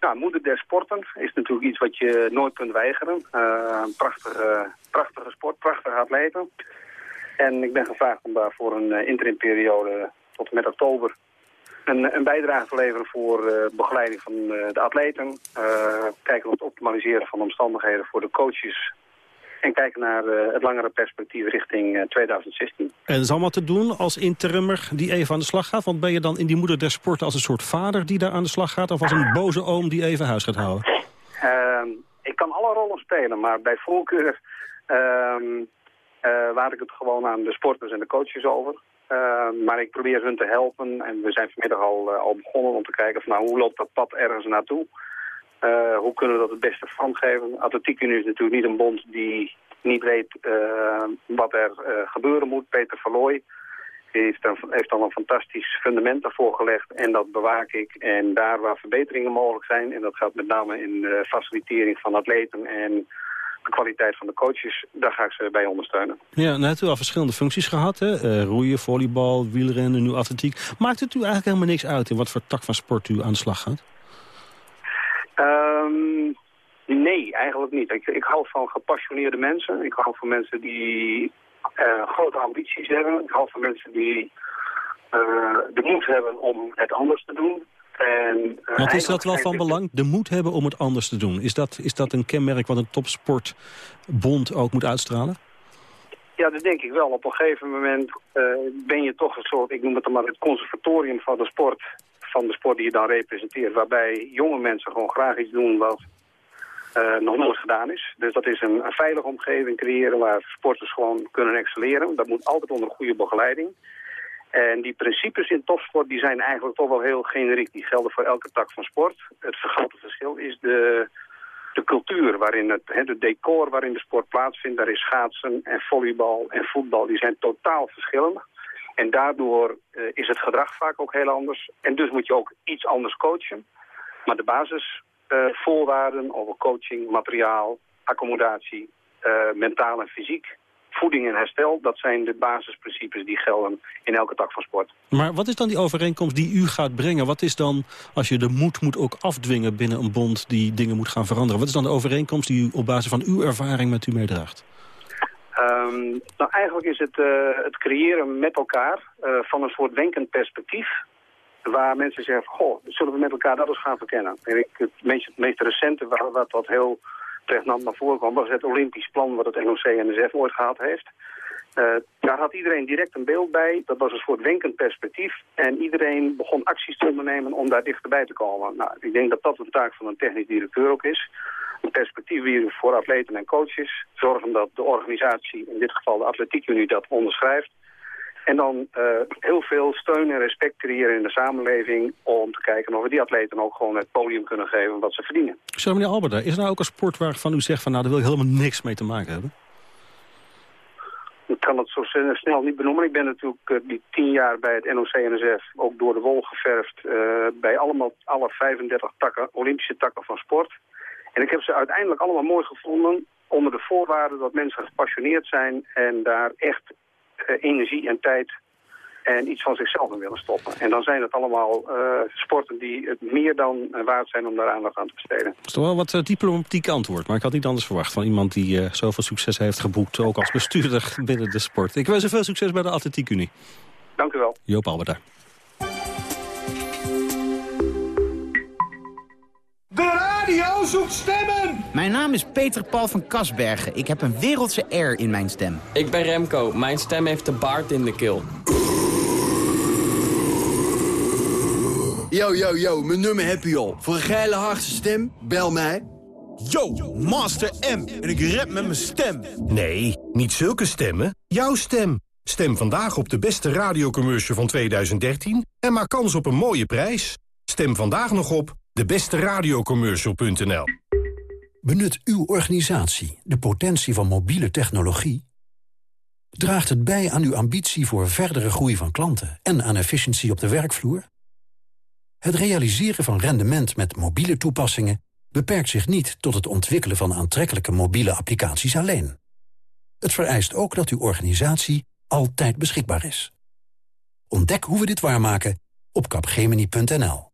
Nou, moeder der sporten is natuurlijk iets wat je nooit kunt weigeren. Uh, prachtige, prachtige sport, prachtige atleten. En ik ben gevraagd om daar voor een uh, interimperiode tot met oktober een, een, bijdrage te leveren voor uh, begeleiding van uh, de atleten. Uh, kijken naar het optimaliseren van de omstandigheden voor de coaches. En kijken naar het langere perspectief richting 2016. En is allemaal te doen als interimmer die even aan de slag gaat? Want ben je dan in die moeder der sporten als een soort vader die daar aan de slag gaat? Of als een boze oom die even huis gaat houden? Ehm, ik kan alle rollen spelen, maar bij voorkeur ehm, laat ik het gewoon aan de sporters en de coaches over. Uh, maar ik probeer hun te helpen en we zijn vanmiddag al, uh, al begonnen om te kijken van nou, hoe loopt dat pad ergens naartoe. Uh, hoe kunnen we dat het beste vormgeven? Atletiek Unie is natuurlijk niet een bond die niet weet wat er gebeuren moet. Peter Verlooy heeft, dan, heeft dan een fantastisch fundament daarvoor gelegd en dat bewaak ik. En daar waar verbeteringen mogelijk zijn, en dat gaat met name in facilitering van atleten en de kwaliteit van de coaches, daar ga ik ze bij ondersteunen. Ja, nou u al verschillende functies gehad, hè? Uh, roeien, volleybal, wielrennen, nu atletiek. Maakt het u eigenlijk helemaal niks uit in wat voor tak van sport u aan de slag gaat? Um, nee, eigenlijk niet. Ik, ik hou van gepassioneerde mensen. Ik hou van mensen die uh, grote ambities hebben. Ik hou van mensen die uh, de moed hebben om het anders te doen. En, uh, Want is dat wel van belang, de moed hebben om het anders te doen? Is dat, is dat een kenmerk wat een topsportbond ook moet uitstralen? Ja, dat denk ik wel. Op een gegeven moment uh, ben je toch een soort, ik noem het dan maar het conservatorium van de sport. Van de sport die je dan representeert. Waarbij jonge mensen gewoon graag iets doen wat uh, nog nooit gedaan is. Dus dat is een, een veilige omgeving creëren waar sporters gewoon kunnen excelleren. Dat moet altijd onder goede begeleiding. En die principes in topsport die zijn eigenlijk toch wel heel generiek. Die gelden voor elke tak van sport. Het grote verschil is de, de cultuur waarin het, he, de decor waarin de sport plaatsvindt. Daar is schaatsen en volleybal en voetbal. Die zijn totaal verschillend. En daardoor uh, is het gedrag vaak ook heel anders. En dus moet je ook iets anders coachen. Maar de basisvoorwaarden uh, over coaching, materiaal, accommodatie, uh, mentaal en fysiek voeding en herstel, dat zijn de basisprincipes die gelden in elke tak van sport. Maar wat is dan die overeenkomst die u gaat brengen? Wat is dan, als je de moed moet ook afdwingen binnen een bond die dingen moet gaan veranderen, wat is dan de overeenkomst die u op basis van uw ervaring met u meedraagt? Um, nou, eigenlijk is het uh, het creëren met elkaar uh, van een soort denkend perspectief waar mensen zeggen, goh, zullen we met elkaar dat eens gaan verkennen? En ik, het, meest, het meest recente, wat, wat heel pregnant naar voren kwam, was het Olympisch plan wat het NOC-NSF ooit gehad heeft. Uh, daar had iedereen direct een beeld bij. Dat was een soort wenkend perspectief. En iedereen begon acties te ondernemen om daar dichterbij te komen. Nou, ik denk dat dat een taak van een technisch directeur ook is. Een perspectief weer voor atleten en coaches. Zorgen dat de organisatie, in dit geval de Atletiekunie, dat onderschrijft. En dan uh, heel veel steun en respect creëren in de samenleving... om te kijken of we die atleten ook gewoon het podium kunnen geven wat ze verdienen. Zo, meneer Alberda, is er nou ook een sport waarvan u zegt... van nou, daar wil ik helemaal niks mee te maken hebben? ik kan het zo snel niet benoemen. Ik ben natuurlijk uh, die tien jaar bij het NOC-NSF ook door de wol geverfd... Uh, bij allemaal alle 35 takken, Olympische takken van sport. En ik heb ze uiteindelijk allemaal mooi gevonden... onder de voorwaarde dat mensen gepassioneerd zijn... en daar echt energie en tijd en iets van zichzelf in willen stoppen. En dan zijn het allemaal uh, sporten die het meer dan waard zijn om daar aandacht aan te besteden. Dat is toch wel wat uh, diplomatiek antwoord, maar ik had niet anders verwacht... van iemand die uh, zoveel succes heeft geboekt, ook als bestuurder binnen de sport. Ik wens u veel succes bij de Atletiek Unie. Dank u wel. Joop Albert Zoekt stemmen! Mijn naam is Peter Paul van Kasbergen. Ik heb een wereldse air in mijn stem. Ik ben Remco. Mijn stem heeft de baard in de keel. Yo, yo, yo, mijn nummer heb je al. Voor een geile harde stem, bel mij. Yo, Master M. En ik rap met mijn stem. Nee, niet zulke stemmen. Jouw stem. Stem vandaag op de beste radiocommercial van 2013 en maak kans op een mooie prijs. Stem vandaag nog op debesteradiocommercial.nl Benut uw organisatie de potentie van mobiele technologie? Draagt het bij aan uw ambitie voor verdere groei van klanten en aan efficiëntie op de werkvloer? Het realiseren van rendement met mobiele toepassingen beperkt zich niet tot het ontwikkelen van aantrekkelijke mobiele applicaties alleen. Het vereist ook dat uw organisatie altijd beschikbaar is. Ontdek hoe we dit waarmaken op capgemini.nl.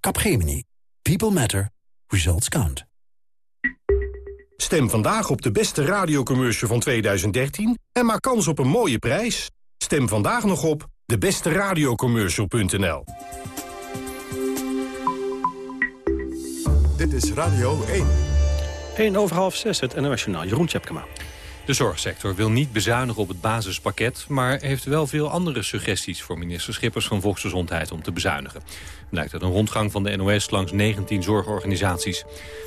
Capgemini. People matter. Results count. Stem vandaag op de beste radiocommercial van 2013 en maak kans op een mooie prijs. Stem vandaag nog op debesteradiocommercial.nl. Dit is Radio 1. 1 over half 6, het NOS Jeroen Tjepkema. De zorgsector wil niet bezuinigen op het basispakket... maar heeft wel veel andere suggesties voor minister Schippers van Volksgezondheid om te bezuinigen. Blijkt uit een rondgang van de NOS langs 19 zorgorganisaties.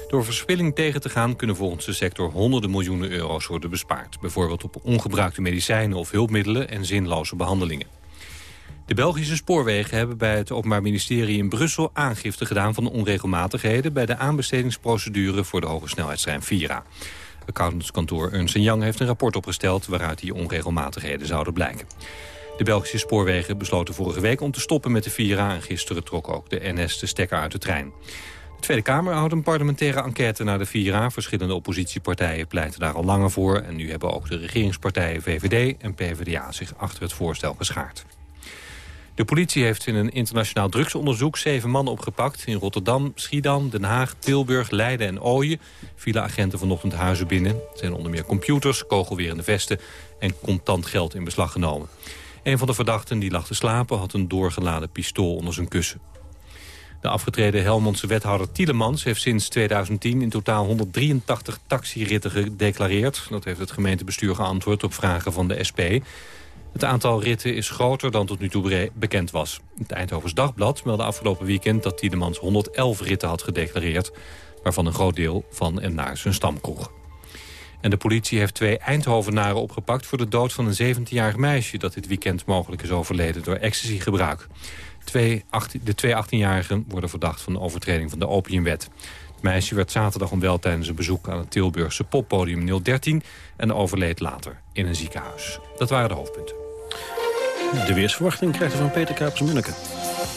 Door verspilling tegen te gaan kunnen volgens de sector honderden miljoenen euro's worden bespaard. Bijvoorbeeld op ongebruikte medicijnen of hulpmiddelen en zinloze behandelingen. De Belgische spoorwegen hebben bij het Openbaar Ministerie in Brussel aangifte gedaan van de onregelmatigheden bij de aanbestedingsprocedure voor de hogesnelheidstrein Vira. Accountantskantoor Ernst Young heeft een rapport opgesteld waaruit die onregelmatigheden zouden blijken. De Belgische spoorwegen besloten vorige week om te stoppen met de Vira en gisteren trok ook de NS de stekker uit de trein. De Tweede Kamer houdt een parlementaire enquête naar de Vira. Verschillende oppositiepartijen pleiten daar al langer voor. En nu hebben ook de regeringspartijen VVD en PvdA zich achter het voorstel geschaard. De politie heeft in een internationaal drugsonderzoek zeven mannen opgepakt. In Rotterdam, Schiedam, Den Haag, Tilburg, Leiden en Ooyen vielen agenten vanochtend huizen binnen. Zijn onder meer computers, kogelwerende vesten en contant geld in beslag genomen. Een van de verdachten die lag te slapen had een doorgeladen pistool onder zijn kussen. De afgetreden Helmondse wethouder Tielemans heeft sinds 2010 in totaal 183 taxiritten gedeclareerd. Dat heeft het gemeentebestuur geantwoord op vragen van de SP. Het aantal ritten is groter dan tot nu toe bekend was. Het Eindhovens Dagblad meldde afgelopen weekend dat Tiedemans 111 ritten had gedeclareerd... waarvan een groot deel van en naar zijn stamkroeg. En de politie heeft twee Eindhovenaren opgepakt... voor de dood van een 17-jarig meisje... dat dit weekend mogelijk is overleden door ecstasygebruik. Twee, de twee 18-jarigen worden verdacht van de overtreding van de opiumwet. Het meisje werd zaterdag onwel tijdens een bezoek aan het Tilburgse poppodium 013... en overleed later in een ziekenhuis. Dat waren de hoofdpunten. De weersverwachting krijgt u van Peter Kapers-Munneke.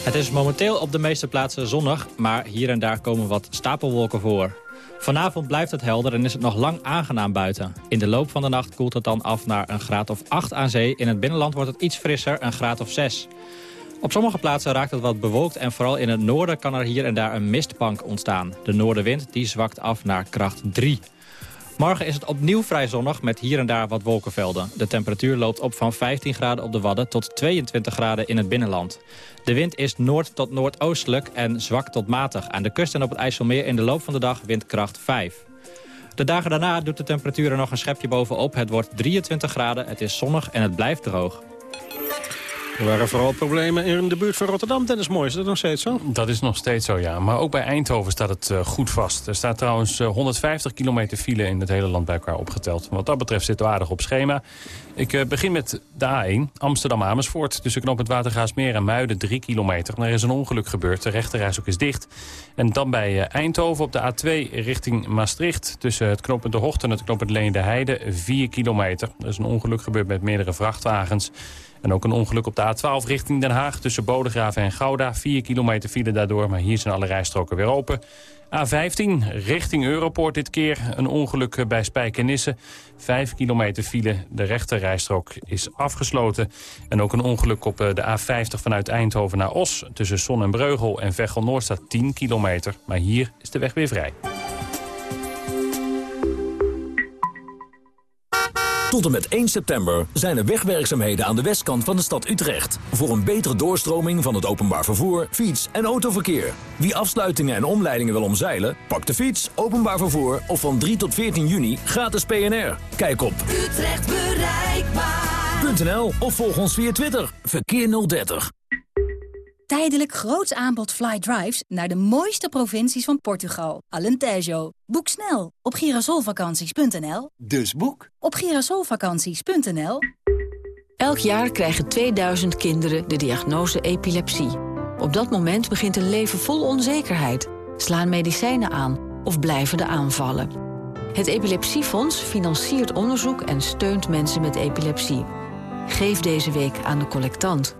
Het is momenteel op de meeste plaatsen zonnig, maar hier en daar komen wat stapelwolken voor. Vanavond blijft het helder en is het nog lang aangenaam buiten. In de loop van de nacht koelt het dan af naar een graad of 8 aan zee. In het binnenland wordt het iets frisser, een graad of 6. Op sommige plaatsen raakt het wat bewolkt en vooral in het noorden kan er hier en daar een mistbank ontstaan. De noordenwind die zwakt af naar kracht 3. Morgen is het opnieuw vrij zonnig met hier en daar wat wolkenvelden. De temperatuur loopt op van 15 graden op de Wadden tot 22 graden in het binnenland. De wind is noord tot noordoostelijk en zwak tot matig. Aan de kust en op het IJsselmeer in de loop van de dag windkracht 5. De dagen daarna doet de temperatuur er nog een schepje bovenop. Het wordt 23 graden, het is zonnig en het blijft droog. Er waren vooral problemen in de buurt van Rotterdam, Dennis Mooi. Is dat nog steeds zo? Dat is nog steeds zo, ja. Maar ook bij Eindhoven staat het uh, goed vast. Er staat trouwens uh, 150 kilometer file in het hele land bij elkaar opgeteld. Wat dat betreft zit we aardig op schema. Ik uh, begin met de A1, Amsterdam-Amersfoort. Tussen knop het Watergaasmeer en Muiden, 3 kilometer. Er is een ongeluk gebeurd, de rechterreis is dicht. En dan bij Eindhoven op de A2 richting Maastricht. Tussen het knooppunt De Hocht en het knooppunt Leen de Heide, 4 kilometer. Er is een ongeluk gebeurd met meerdere vrachtwagens. En ook een ongeluk op de A12 richting Den Haag tussen Bodegraven en Gouda. 4 kilometer file daardoor, maar hier zijn alle rijstroken weer open. A15 richting Europoort dit keer. Een ongeluk bij Spijkenisse. 5 kilometer file. De rechte rijstrook is afgesloten. En ook een ongeluk op eh, de A50 vanuit Eindhoven naar Os. Tussen Son en Breugel en Veghel-Noord staat 10 kilometer. Maar hier is de weg weer vrij. Tot en met 1 september zijn er wegwerkzaamheden aan de westkant van de stad Utrecht. Voor een betere doorstroming van het openbaar vervoer, fiets- en autoverkeer. Wie afsluitingen en omleidingen wil omzeilen, pak de fiets, openbaar vervoer of van 3 tot 14 juni gratis PNR. Kijk op Utrecht bereikbaar.nl of volg ons via Twitter. Verkeer 030. Tijdelijk groots aanbod fly drives naar de mooiste provincies van Portugal. Alentejo. Boek snel op girasolvakanties.nl. Dus boek op girasolvakanties.nl. Elk jaar krijgen 2000 kinderen de diagnose epilepsie. Op dat moment begint een leven vol onzekerheid. Slaan medicijnen aan of blijven de aanvallen. Het Epilepsiefonds financiert onderzoek en steunt mensen met epilepsie. Geef deze week aan de collectant.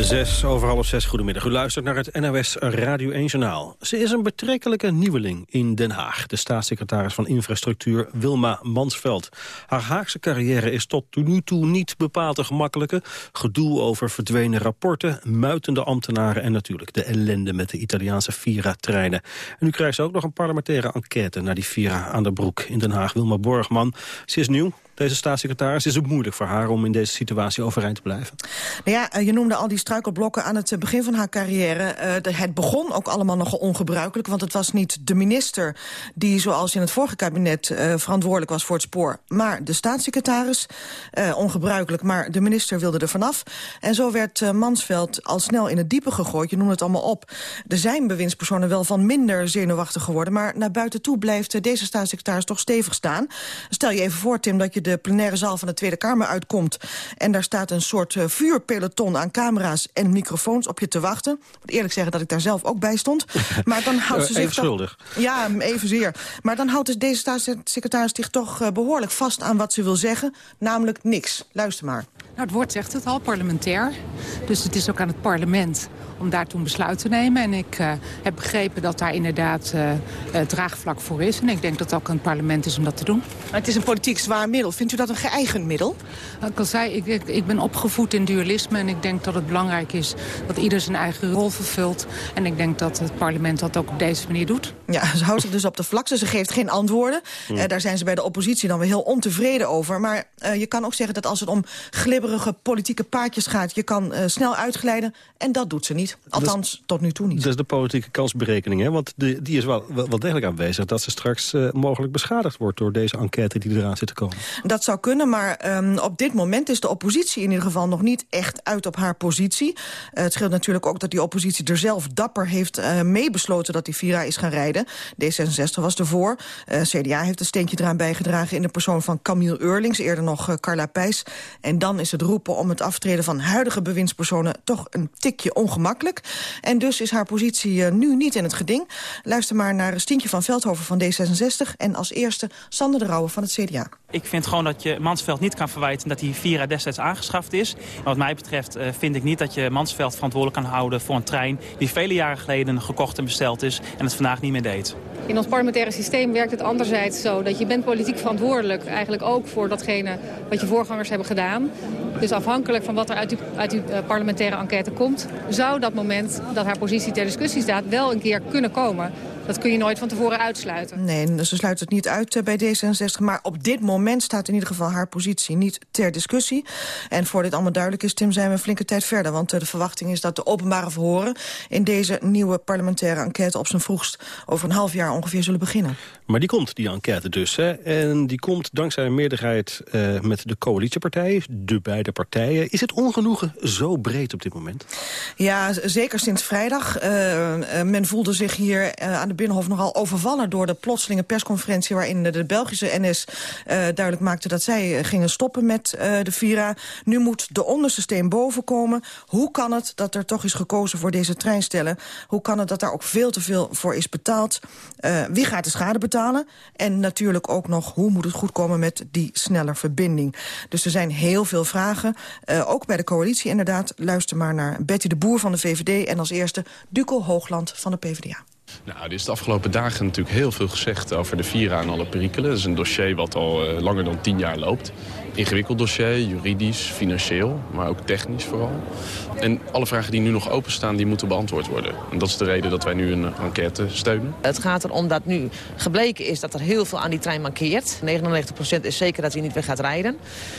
Zes over half zes, goedemiddag. U luistert naar het NOS Radio 1 Journaal. Ze is een betrekkelijke nieuweling in Den Haag. De staatssecretaris van Infrastructuur Wilma Mansveld. Haar Haagse carrière is tot nu toe niet bepaald een gemakkelijke. Gedoe over verdwenen rapporten, muitende ambtenaren... en natuurlijk de ellende met de Italiaanse Vira-treinen. En nu krijgt ze ook nog een parlementaire enquête... naar die Vira aan de broek in Den Haag. Wilma Borgman, ze is nieuw, deze staatssecretaris. Is het moeilijk voor haar om in deze situatie overeind te blijven? Nou ja, je noemde al die struikelblokken aan het begin van haar carrière. Uh, het begon ook allemaal nogal ongebruikelijk, want het was niet de minister... die zoals in het vorige kabinet verantwoordelijk was voor het spoor... maar de staatssecretaris, ongebruikelijk, maar de minister wilde er vanaf. En zo werd Mansveld al snel in het diepe gegooid. Je noemde het allemaal op. Er zijn bewindspersonen wel van minder zenuwachtig geworden... maar naar buiten toe blijft deze staatssecretaris toch stevig staan. Stel je even voor, Tim, dat je de plenaire zaal van de Tweede Kamer uitkomt... en daar staat een soort uh, vuurpeloton aan camera's en microfoons op je te wachten. Ik moet eerlijk zeggen dat ik daar zelf ook bij stond. Maar dan houdt ze zich even schuldig. Ja, evenzeer. Maar dan houdt dus deze staatssecretaris zich toch uh, behoorlijk vast aan wat ze wil zeggen. Namelijk niks. Luister maar. Nou, het woord zegt het al, parlementair. Dus het is ook aan het parlement om daar toen besluit te nemen. En ik uh, heb begrepen dat daar inderdaad uh, draagvlak voor is. En ik denk dat het ook een parlement is om dat te doen. Maar het is een politiek zwaar middel. Vindt u dat een geëigend middel? Ik al zei, ik, ik, ik, ben opgevoed in dualisme. En ik denk dat het belangrijk is dat ieder zijn eigen rol vervult. En ik denk dat het parlement dat ook op deze manier doet. Ja, ze houdt zich dus op de vlakte. Ze geeft geen antwoorden. Hmm. Uh, daar zijn ze bij de oppositie dan weer heel ontevreden over. Maar je kan ook zeggen dat als het om glibberige politieke paardjes gaat... je kan snel uitglijden. En dat doet ze niet. Althans, tot nu toe niet. Dat is de politieke kansberekening, hè? Want de, die is wel, wel, degelijk aanwezig... dat ze straks uh, mogelijk beschadigd wordt door deze enquête die eraan zit te komen. Dat zou kunnen, maar um, op dit moment is de oppositie in ieder geval... nog niet echt uit op haar positie. Uh, het scheelt natuurlijk ook dat die oppositie er zelf dapper heeft uh, meebesloten... dat die Vira is gaan rijden. D66 was ervoor. CDA heeft een steentje eraan bijgedragen... in de persoon van Camille Eurlings, eerder nog Carla Pijs. En dan is het roepen om het aftreden van huidige bewindspersonen... toch een tikje En dus is haar positie uh, nu niet in het geding. Luister maar naar Stientje van Veldhoven van D66... en als eerste Sander de Rauwe van het CDA. Ik vind gewoon dat je Mansveld niet kan verwijten dat die Vira destijds aangeschaft is. En wat mij betreft uh, vind ik niet dat je Mansveld verantwoordelijk kan houden... voor een trein die vele jaren geleden gekocht en besteld is... en het vandaag niet meer deed. In ons parlementaire systeem werkt het anderzijds zo dat je bent politiek verantwoordelijk eigenlijk ook voor datgene wat je voorgangers hebben gedaan. Dus afhankelijk van wat er uit uw, uit uw uh, parlementaire enquête komt, zou dat moment dat haar positie ter discussie staat wel een keer kunnen komen. Dat kun je nooit van tevoren uitsluiten. Nee, ze sluit het niet uit uh, bij D66. Maar op dit moment staat in ieder geval haar positie niet ter discussie. En voor dit allemaal duidelijk is, Tim, zijn we een flinke tijd verder. Want uh, de verwachting is dat de openbare verhoren... in deze nieuwe parlementaire enquête op zijn vroegst... over een half jaar ongeveer zullen beginnen. Maar die komt, die enquête dus. Hè? En die komt dankzij een meerderheid uh, met de coalitiepartijen, de beide partijen. Is het ongenoegen zo breed op dit moment? Ja, zeker sinds vrijdag. men voelde zich hier aan de Binnenhof nogal overvallen door de plotselinge persconferentie... waarin de Belgische NS uh, duidelijk maakte dat zij gingen stoppen met uh, de Vira. Nu moet de onderste steen boven komen. Hoe kan het dat er toch is gekozen voor deze treinstellen? Hoe kan het dat daar ook veel te veel voor is betaald? Wie gaat de schade betalen? En natuurlijk ook nog, hoe moet het goed komen met die snelle verbinding? Dus er zijn heel veel vragen. ook bij de coalitie inderdaad. Luister maar naar Betty de Boer van de VVD... en als eerste Duco Hoogland van de PvdA. Nou, er is de afgelopen dagen natuurlijk heel veel gezegd over de Vira en alle perikelen. Dat is een dossier wat al uh, langer dan tien jaar loopt. Ingewikkeld dossier, juridisch, financieel, maar ook technisch vooral. En alle vragen die nu nog openstaan, die moeten beantwoord worden. En dat is de reden dat wij nu een enquête steunen. Het gaat erom dat nu gebleken is dat er heel veel aan die trein mankeert. 99% is zeker dat hij niet weer gaat rijden.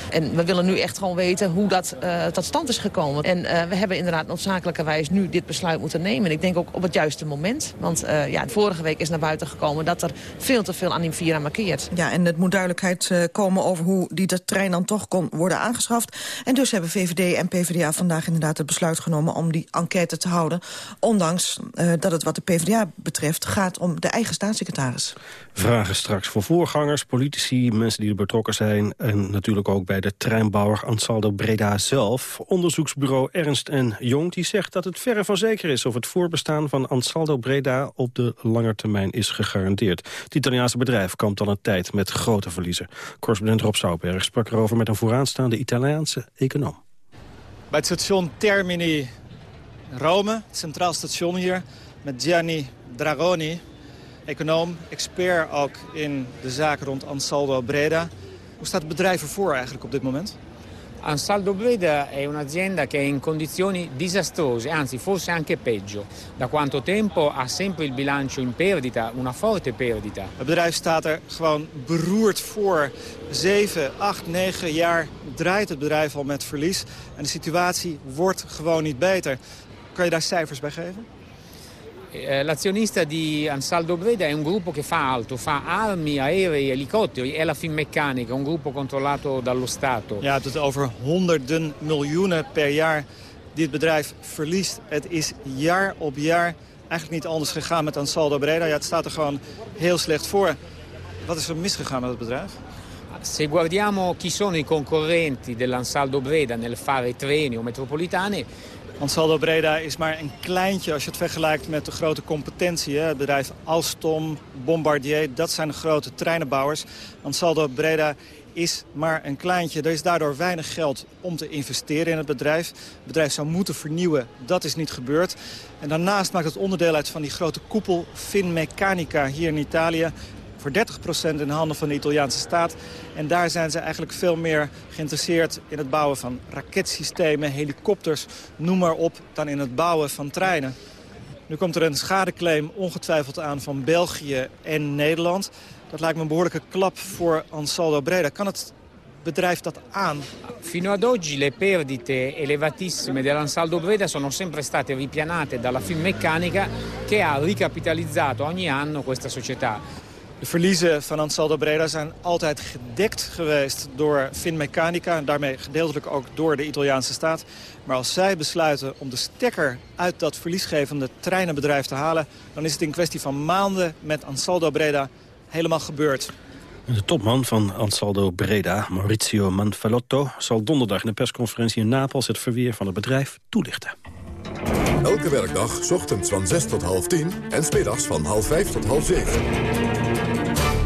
En we willen nu echt gewoon weten hoe dat uh, tot stand is gekomen. En uh, we hebben inderdaad noodzakelijkerwijs nu dit besluit moeten nemen. En ik denk ook op het juiste moment. Want uh, ja, vorige week is naar buiten gekomen dat er veel te veel aan die Vira markeert. Ja, en het moet duidelijkheid komen over hoe die de trein dan toch kon worden aangeschaft. En dus hebben VVD en PvdA vandaag inderdaad het besluit genomen om die enquête te houden. Ondanks uh, dat het wat de PvdA betreft gaat om de eigen staatssecretaris. Vragen straks voor voorgangers, politici, mensen die er betrokken zijn... en natuurlijk ook bij de treinbouwer Ansaldo Breda zelf. Onderzoeksbureau Ernst en Jong die zegt dat het verre van zeker is... of het voorbestaan van Ansaldo Breda op de lange termijn is gegarandeerd. Het Italiaanse bedrijf kampt al een tijd met grote verliezen. Correspondent Rob Souwberg sprak erover met een vooraanstaande Italiaanse econoom. Bij het station Termini Rome, het centraal station hier... met Gianni Dragoni, econoom, expert ook in de zaken rond Ansaldo Breda. Hoe staat het bedrijf ervoor eigenlijk op dit moment? Ansaldo Breda è un'azienda che è in condizioni disastrose, anzi forse anche peggio. Da quanto tempo ha sempre il bilancio in perdita, una forte perdita. Het bedrijf staat er gewoon beroerd voor. Zeven, acht, negen jaar draait het bedrijf al met verlies. En de situatie wordt gewoon niet beter. Kan je daar cijfers bij geven? L'azionista di Ansaldo Breda è un gruppo che fa altro, fa armi, aerei, elicotteri, è la Finmeccanica, un gruppo controllato dallo Stato. Ja, het over honderden miljoenen per jaar die het bedrijf verliest. Het is jaar op jaar eigenlijk niet anders gegaan met Ansaldo Breda. Ja, het staat er gewoon heel slecht voor. Wat is er misgegaan met het bedrijf? Se guardiamo chi sono i concorrenti dell'Ansaldo Breda nel fare treni o metropolitane, Ansaldo Breda is maar een kleintje als je het vergelijkt met de grote competentie. Hè? Het bedrijf Alstom, Bombardier, dat zijn de grote treinenbouwers. Ansaldo Breda is maar een kleintje. Er is daardoor weinig geld om te investeren in het bedrijf. Het bedrijf zou moeten vernieuwen, dat is niet gebeurd. En daarnaast maakt het onderdeel uit van die grote koepel Finmeccanica hier in Italië voor 30% in handen van de Italiaanse staat. En daar zijn ze eigenlijk veel meer geïnteresseerd in het bouwen van raketsystemen, helikopters, noem maar op, dan in het bouwen van treinen. Nu komt er een schadeclaim ongetwijfeld aan van België en Nederland. Dat lijkt me een behoorlijke klap voor Ansaldo Breda. Kan het bedrijf dat aan? Fino ad oggi le perdite elevatissime dell'Ansaldo Breda sono sempre state ripianate dalla Finmeccanica che ha ricapitalizzato ogni anno questa società. De verliezen van Ansaldo Breda zijn altijd gedekt geweest door Finmeccanica... en daarmee gedeeltelijk ook door de Italiaanse staat. Maar als zij besluiten om de stekker uit dat verliesgevende treinenbedrijf te halen... dan is het in kwestie van maanden met Ansaldo Breda helemaal gebeurd. De topman van Ansaldo Breda, Maurizio Manfalotto... zal donderdag in de persconferentie in Napels het verweer van het bedrijf toelichten. Elke werkdag, ochtends van 6 tot half 10 en smiddags van half 5 tot half 7.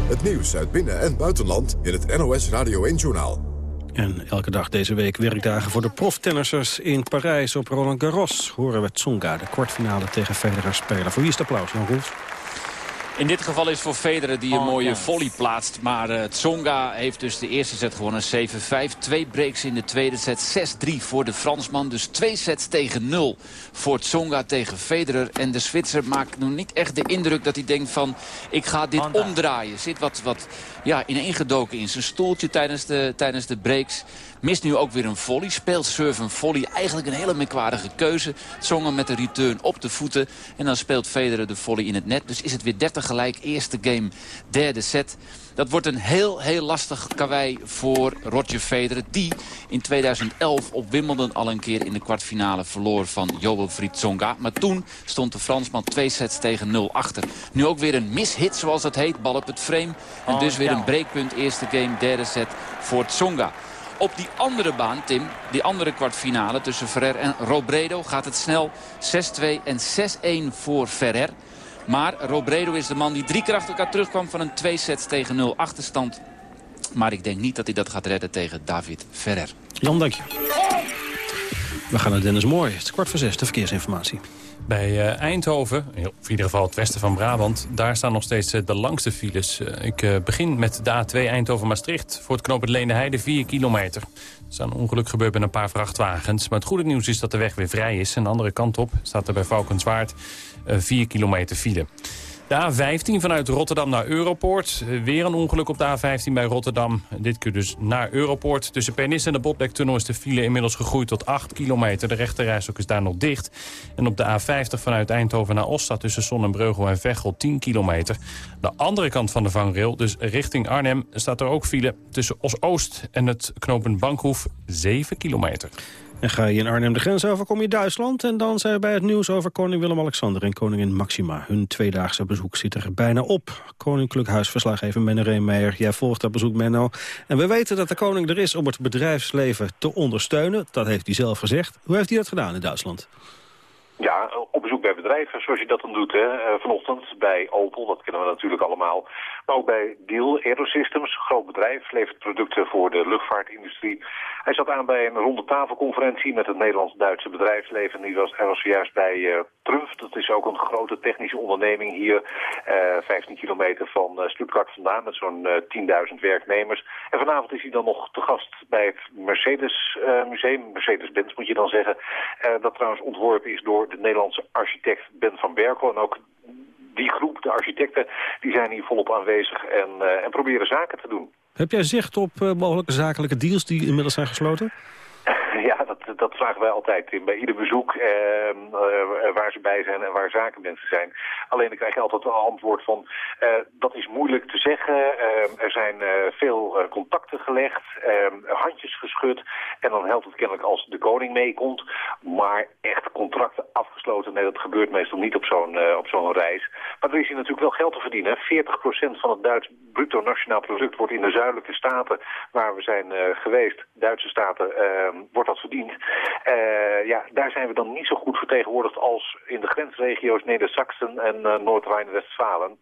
Het nieuws uit binnen- en buitenland in het NOS Radio 1-journaal. En elke dag deze week werkdagen voor de proftennissers in Parijs op Roland Garros. Horen we Tsonga, de kwartfinale tegen Federer spelen. Voor wie is applaus, Jan Roels? In dit geval is voor Federer die een oh, mooie volley plaatst. Maar uh, Tsonga heeft dus de eerste set gewonnen. 7-5. Twee breaks in de tweede set. 6-3 voor de Fransman. Dus twee sets tegen 0 voor Tsonga tegen Federer. En de Zwitser maakt nog niet echt de indruk dat hij denkt van... ik ga dit omdraaien. Zit wat, wat ja, ineengedoken in zijn stoeltje tijdens de, tijdens de breaks. Mist nu ook weer een volley. Speelt serve een volley. Eigenlijk een hele merkwaardige keuze. Zongen met de return op de voeten. En dan speelt Federer de volley in het net. Dus is het weer 30 gelijk. Eerste game, derde set. Dat wordt een heel, heel lastig karwei voor Roger Federer. Die in 2011 op Wimbledon al een keer in de kwartfinale verloor van Joel Tsonga. Maar toen stond de Fransman twee sets tegen 0 achter. Nu ook weer een mishit zoals dat heet. Bal op het frame. En dus weer een breekpunt. Eerste game, derde set voor Tsonga. Op die andere baan, Tim, die andere kwartfinale tussen Ferrer en Robredo... gaat het snel 6-2 en 6-1 voor Ferrer. Maar Robredo is de man die drie keer achter elkaar terugkwam van een twee sets tegen 0 achterstand. Maar ik denk niet dat hij dat gaat redden tegen David Ferrer. Jan, dank je. We gaan naar Dennis Mooi. Het is kwart voor zes, de verkeersinformatie. Bij uh, Eindhoven, in ieder geval het westen van Brabant... daar staan nog steeds uh, de langste files. Uh, ik begin met de A2 Eindhoven-Maastricht. Voor het knooppunt Leendeheide 4 kilometer. Er is een ongeluk gebeurd met een paar vrachtwagens. Maar het goede nieuws is dat de weg weer vrij is. En de andere kant op staat er bij Valkenswaard 4 kilometer file. De A15 vanuit Rotterdam naar Europoort. Weer een ongeluk op de A15 bij Rotterdam. Dit keer dus naar Europoort. Tussen Pernis en de Botlektunnel is de file inmiddels gegroeid tot 8 kilometer. De rechterrijstok is daar nog dicht. En op de A50 vanuit Eindhoven naar Oost tussen Sonnenbreugel en Veghel 10 kilometer. De andere kant van de vangrail, dus richting Arnhem, staat er ook file tussen Os-Oost en het knooppunt Bankhoef 7 kilometer. En ga je in Arnhem de grens over, kom je Duitsland. En dan zijn we bij het nieuws over koning Willem-Alexander en koningin Maxima. Hun tweedaagse bezoek zit er bijna op. Koninklijk Huisverslaggever Menno Reemeijer, jij volgt dat bezoek Menno. En we weten dat de koning er is om het bedrijfsleven te ondersteunen. Dat heeft hij zelf gezegd. Hoe heeft hij dat gedaan in Duitsland? Ja, op bezoek bij bedrijven, zoals je dat dan doet. Hè. Eh, vanochtend bij Opel, dat kennen we natuurlijk allemaal. Maar ook bij Deal Aerosystems, groot bedrijf, levert producten voor de luchtvaartindustrie. Hij zat aan bij een ronde tafelconferentie met het Nederlands-Duitse bedrijfsleven. Die was, hij was zojuist bij uh, Trumf, dat is ook een grote technische onderneming hier. Uh, eh, 15 kilometer van Stuttgart vandaan met zo'n 10.000 werknemers. En vanavond is hij dan nog te gast bij het Mercedes Museum, Mercedes-Benz moet je dan zeggen. dat trouwens ontworpen is door de Nederlandse architect Ben van Berkel. En ook die groep, de architecten, die zijn hier volop aanwezig en, uh, en proberen zaken te doen. Heb jij zicht op uh, mogelijke zakelijke deals die inmiddels zijn gesloten? Ja, dat, vragen wij altijd bij ieder bezoek ehm, eh, waar ze bij zijn en waar zakenmensen zijn. Alleen dan krijg je altijd een antwoord van uh, dat is moeilijk te zeggen. Ehm, er zijn uh, veel contacten gelegd, ehm, handjes geschud en dan helpt het kennelijk als de koning meekomt. Maar echt contracten afgesloten, nee dat gebeurt meestal niet op zo'n op zo'n reis. Maar er is hier natuurlijk wel geld te verdienen. 40% van het Duits bruto nationaal product wordt in de zuidelijke staten waar we zijn geweest, Duitse staten, wordt dat verdiend. Uh, ja, daar zijn we dan niet zo goed vertegenwoordigd als in de grensregio's Neder-Saxen en uh, Noord-Rijn-Westfalen.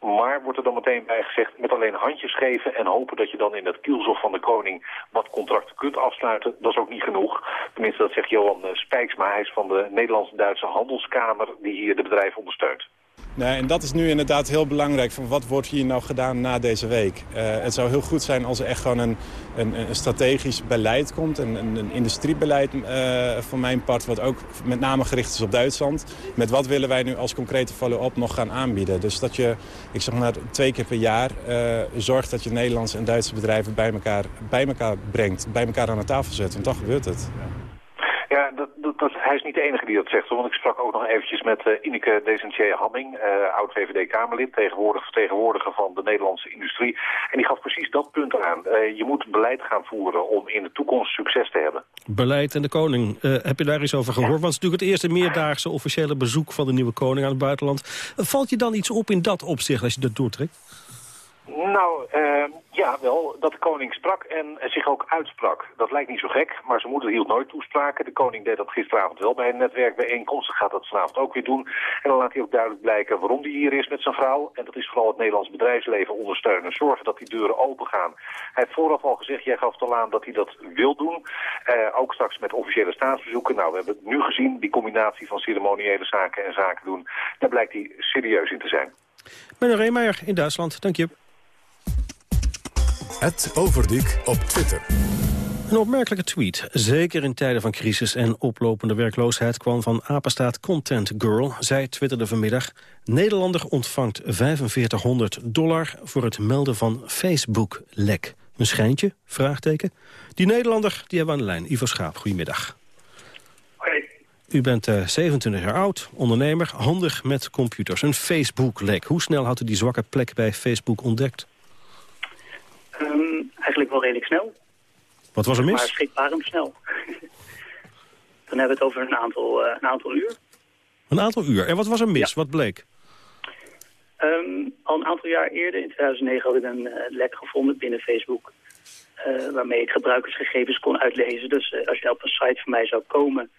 Maar wordt er dan meteen bij gezegd, met alleen handjes geven en hopen dat je dan in het kielzog van de koning wat contracten kunt afsluiten, dat is ook niet genoeg. Tenminste, dat zegt Johan eh, Spijksma, hij is van de Nederlandse-Duitse Handelskamer die hier de bedrijven ondersteunt. Nee, en dat is nu inderdaad heel belangrijk. Van wat wordt hier nou gedaan na deze week? Uh, het zou heel goed zijn als er echt gewoon een, een, een strategisch beleid komt. Een, een, industriebeleid uh, van mijn part, wat ook met name gericht is op Duitsland. Met wat willen wij nu als concrete follow-up nog gaan aanbieden? Dus dat je, ik zeg maar, twee keer per jaar uh, zorgt dat je Nederlandse en Duitse bedrijven bij elkaar, bij elkaar brengt. Bij elkaar aan de tafel zet, want dan gebeurt het. Ja, dat, dat, hij is niet de enige die dat zegt. Want ik sprak ook nog eventjes met uh, Ineke Desentier-Hamming, uh, oud-VVD-Kamerlid, tegenwoordig vertegenwoordiger van de Nederlandse industrie. En die gaf precies dat punt aan. Uh, je moet beleid gaan voeren om in de toekomst succes te hebben. Beleid en de koning. heb je daar iets over gehoord? Ja. Want het is natuurlijk het eerste meerdaagse officiële bezoek van de nieuwe koning aan het buitenland. valt je dan iets op in dat opzicht als je dat doortrekt? Nou, uh, ja, wel, dat de koning sprak en zich ook uitsprak. Dat lijkt niet zo gek, maar zijn moeder hield nooit toespraken. De koning deed dat gisteravond wel bij een netwerkbijeenkomst. Gaat dat vanavond ook weer doen. En dan laat hij ook duidelijk blijken waarom hij hier is met zijn vrouw. En dat is vooral het Nederlands bedrijfsleven ondersteunen. Zorgen dat die deuren open gaan. Hij heeft vooraf al gezegd, jij gaf al aan dat hij dat wil doen. Uh, ook straks met officiële staatsbezoeken. Nou, we hebben het nu gezien, die combinatie van ceremoniële zaken en zaken doen. Daar blijkt hij serieus in te zijn. Menno Reemeijer in Duitsland, dank je. Het Overdiek op Twitter. Een opmerkelijke tweet. Zeker in tijden van crisis en oplopende werkloosheid... kwam van apenstaat Content Girl. Zij twitterde vanmiddag... Nederlander ontvangt 4500 dollar voor het melden van Facebook-lek. Een schijntje? Vraagteken. Die Nederlander die hebben we aan de lijn. Ivo Schaap, goedemiddag. Hoi. U bent uh, 27 jaar oud, ondernemer, handig met computers. Een Facebook-lek. Hoe snel had u die zwakke plek bij Facebook ontdekt? Redelijk snel. Wat was er mis? Maar schrikbarend snel. Dan hebben we het over een aantal, uh, een aantal uur. Een aantal uur. En wat was er mis? Ja. Wat bleek? Um, al een aantal jaar eerder, in 2009, had ik een uh, lek gevonden binnen Facebook. Uh, waarmee ik gebruikersgegevens kon uitlezen. Dus als je op een site van mij zou komen,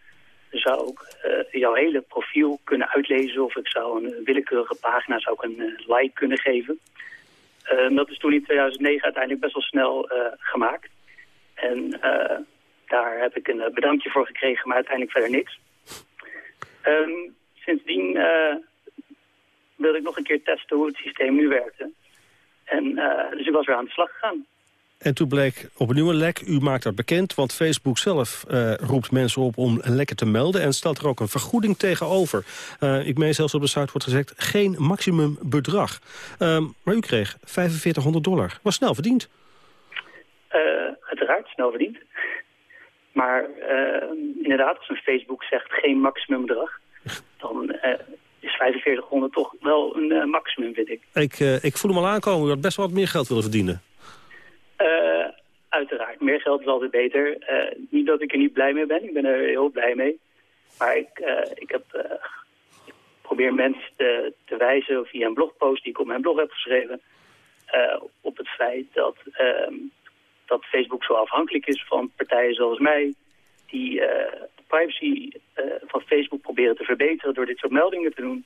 zou ik jouw hele profiel kunnen uitlezen. Of ik zou een willekeurige pagina zou ik een like kunnen geven. Ehm, dat is toen in 2009 uiteindelijk best wel snel gemaakt. En daar heb ik een bedankje voor gekregen, maar uiteindelijk verder niks. Um, sindsdien wilde ik nog een keer testen hoe het systeem nu werkte. En dus ik was weer aan de slag gegaan. En toen bleek opnieuw een lek. U maakt dat bekend, want Facebook zelf uh, roept mensen op om een lekker te melden... en stelt er ook een vergoeding tegenover. Uh, ik meen zelfs op de site wordt gezegd geen maximum bedrag. Um, maar u kreeg 4500 dollar. Was snel verdiend. uiteraard, snel verdiend. Maar inderdaad, als een Facebook zegt geen maximum bedrag... dan is 4500 toch wel een uh, maximum, vind ik. Ik, uh, ik voel hem al aankomen. U had best wel wat meer geld willen verdienen. Uh, uiteraard. Meer geld is altijd beter. niet dat ik er niet blij mee ben. Ik ben er heel blij mee. Maar ik, ik, heb, ik probeer mensen te, te, wijzen via een blogpost die ik op mijn blog heb geschreven... op het feit dat, ehm, dat Facebook zo afhankelijk is van partijen zoals mij... die privacy uh, van Facebook proberen te verbeteren door dit soort meldingen te doen.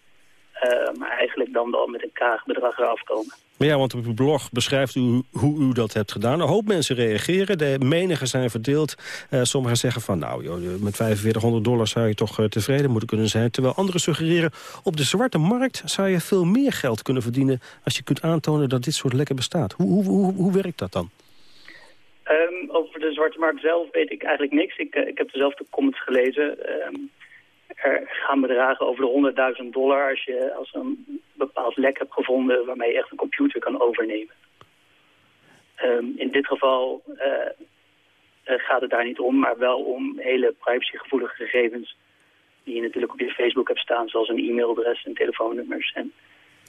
Uh, maar eigenlijk dan wel met een kaag bedrag eraf komen. Ja, want op uw blog beschrijft u hoe u dat hebt gedaan. Een hoop mensen reageren, de menigen zijn verdeeld. Uh, sommigen zeggen van, nou joh, met 4500 dollar zou je toch tevreden moeten kunnen zijn. Terwijl anderen suggereren, op de zwarte markt zou je veel meer geld kunnen verdienen... als je kunt aantonen dat dit soort lekken bestaat. Hoe, hoe, hoe, hoe werkt dat dan? Um, over de zwarte markt zelf weet ik eigenlijk niks. Ik, uh, ik heb dezelfde comments gelezen. Um, er gaan bedragen over de 100.000 dollar als je als een bepaald lek hebt gevonden waarmee je echt een computer kan overnemen. Um, in dit geval uh, uh, gaat het daar niet om, maar wel om hele privacygevoelige gegevens die je natuurlijk op je Facebook hebt staan, zoals een e-mailadres en telefoonnummers en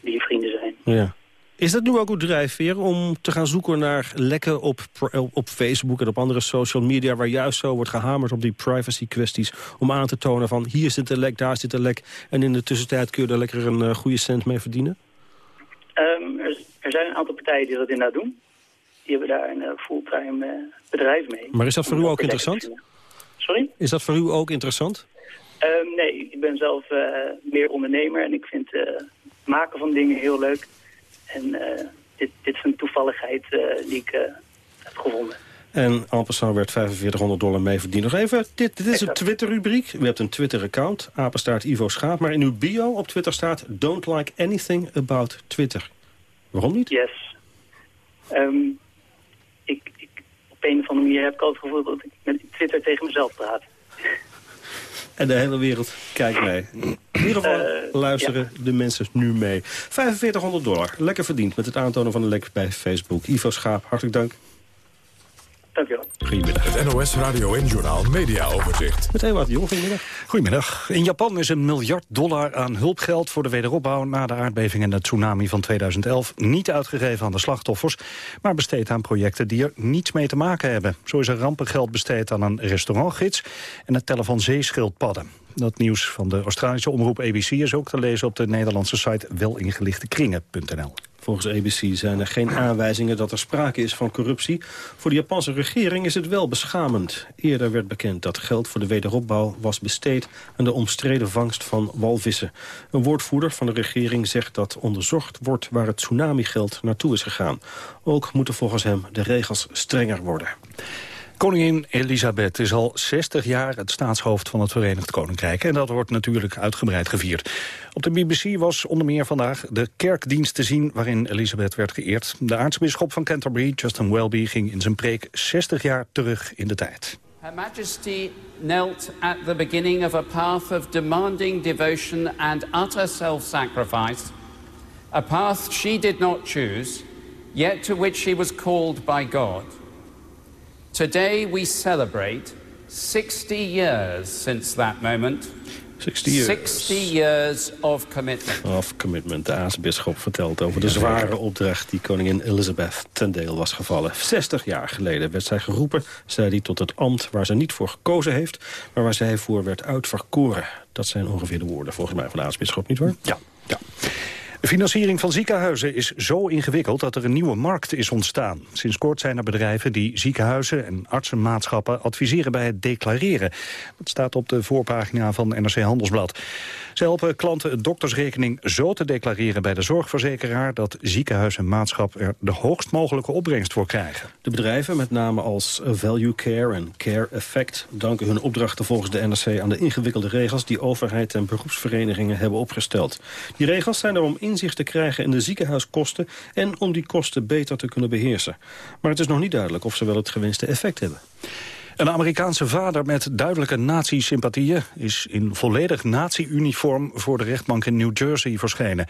wie je vrienden zijn. Ja. Is dat nu ook uw drijfveer om te gaan zoeken naar lekken op, op Facebook en op andere social media... waar juist zo wordt gehamerd op die privacy kwesties... om aan te tonen van hier zit een lek, daar zit een lek... en in de tussentijd kun je er lekker een uh, goede cent mee verdienen? Um, er, er, zijn een aantal partijen die dat inderdaad doen. Die hebben daar een uh, fulltime uh, bedrijf mee. Maar is dat voor u ook interessant? Sorry? Is dat voor u ook interessant? Um, nee, ik ben zelf meer ondernemer en ik vind het maken van dingen heel leuk... En uh, dit, dit is een toevalligheid uh, die ik uh, heb gevonden. En Ampersand werd 4500 dollar mee verdiend. Nog even, dit, dit is een Twitter-rubriek. U hebt een Twitter-account, apenstaart Ivo Schaap. Maar in uw bio op Twitter staat... Don't like anything about Twitter. Waarom niet? Yes. Um, ik, ik, op een of andere manier heb ik altijd het gevoel dat ik met Twitter tegen mezelf praat. En de hele wereld kijkt mee. In ieder geval uh, luisteren ja. de mensen nu mee. 4500 dollar, lekker verdiend met het aantonen van een lek bij Facebook. Ivo Schaap, hartelijk dank. Dankjewel. Goedemiddag. Het NOS Radio en Journaal Media Overzicht. Met Ewout de Jong, goedemiddag. Goedemiddag. In Japan is een miljard dollar aan hulpgeld voor de wederopbouw... na de aardbeving en de tsunami van 2011 niet uitgegeven aan de slachtoffers... maar besteed aan projecten die er niets mee te maken hebben. Zo is er rampengeld besteed aan een restaurantgids... en het tellen van zeeschildpadden. Dat nieuws van de Australische omroep ABC is ook te lezen op de Nederlandse site welingelichtekringen.nl. Volgens ABC zijn er geen aanwijzingen dat er sprake is van corruptie. Voor de Japanse regering is het wel beschamend. Eerder werd bekend dat geld voor de wederopbouw was besteed... aan de omstreden vangst van walvissen. Een woordvoerder van de regering zegt dat onderzocht wordt... waar het tsunamigeld naartoe is gegaan. Ook moeten volgens hem de regels strenger worden. Koningin Elisabeth is al 60 jaar het staatshoofd van het Verenigd Koninkrijk. En dat wordt natuurlijk uitgebreid gevierd. Op de BBC was onder meer vandaag de kerkdienst te zien waarin Elisabeth werd geëerd. De aartsbisschop van Canterbury, Justin Welby, ging in zijn preek 60 jaar terug in de tijd. Her Majesty knelt at the beginning of a path of demanding devotion and utter self-sacrifice. A path she did not choose, yet to which she was called by God. Today we celebrate 60 years since that moment. 60 years. 60 years of commitment. Of commitment. De aartsbisschop vertelt over de zware opdracht die koningin Elizabeth ten deel was gevallen. 60 jaar geleden werd zij geroepen, zei hij, tot het ambt waar ze niet voor gekozen heeft, maar waar zij voor werd uitverkoren. Dat zijn ongeveer de woorden volgens mij van de aartsbisschop, niet waar? Ja. ja. De financiering van ziekenhuizen is zo ingewikkeld dat er een nieuwe markt is ontstaan. Sinds kort zijn er bedrijven die ziekenhuizen en artsenmaatschappen adviseren bij het declareren. Dat staat op de voorpagina van NRC Handelsblad. Ze helpen klanten een doktersrekening zo te declareren bij de zorgverzekeraar dat ziekenhuis en maatschap er de hoogst mogelijke opbrengst voor krijgen. De bedrijven, met name als Value Care en Care Effect, danken hun opdrachten volgens de NRC aan de ingewikkelde regels die overheid en beroepsverenigingen hebben opgesteld. Die regels zijn er om inzicht te krijgen in de ziekenhuiskosten en om die kosten beter te kunnen beheersen. Maar het is nog niet duidelijk of ze wel het gewenste effect hebben. Een Amerikaanse vader met duidelijke nazi-sympathieën... is in volledig nazi-uniform voor de rechtbank in New Jersey verschenen.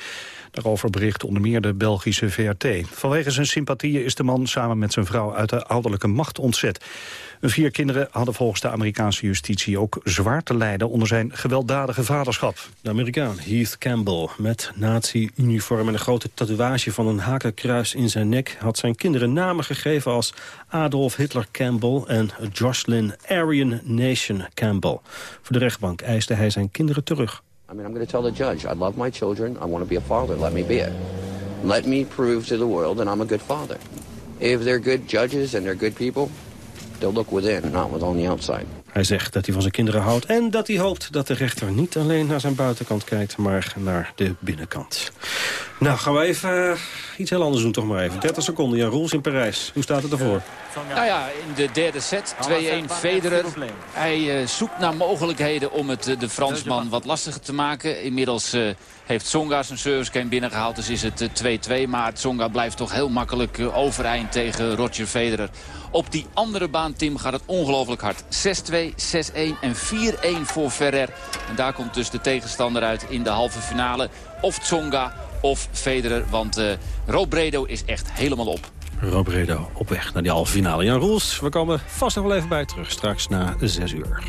Daarover bericht onder meer de Belgische VRT. Vanwege zijn sympathieën is de man samen met zijn vrouw uit de ouderlijke macht ontzet. Hun vier kinderen hadden volgens de Amerikaanse justitie ook zwaar te lijden onder zijn gewelddadige vaderschap. De Amerikaan Heath Campbell met nazi-uniform en een grote tatoeage van een hakenkruis in zijn nek had zijn kinderen namen gegeven als Adolf Hitler Campbell en Jocelyn Aryan Nation Campbell. Voor de rechtbank eiste hij zijn kinderen terug. I mean, I'm going to tell the judge, I love my children, I want to be a father, let me be it. Let me prove to the world that I'm a good father. If they're good judges and they're good people, they'll look within, not what's on the outside. Hij zegt dat hij van zijn kinderen houdt en dat hij hoopt dat de rechter niet alleen naar zijn buitenkant kijkt, maar naar de binnenkant. Nou, gaan we even uh, iets heel anders doen toch maar even. 30 seconden, Jan Roels in Parijs. Hoe staat het ervoor? Nou ja, in de derde set, 2-1 Federer. Hij uh, zoekt naar mogelijkheden om het uh, de Fransman wat lastiger te maken. Inmiddels heeft Tsonga zijn service game binnengehaald, dus is het 2-2. maar Tsonga blijft toch heel makkelijk overeind tegen Roger Federer. Op die andere baan, Tim, gaat het ongelooflijk hard. 6-2, 6-1 en 4-1 voor Ferrer. En daar komt dus de tegenstander uit in de halve finale. Of Tsonga of Federer, want uh, Robredo is echt helemaal op. Robredo op weg naar die halve finale. Jan Roels, we komen vast nog wel even bij terug. Straks na 6 uur.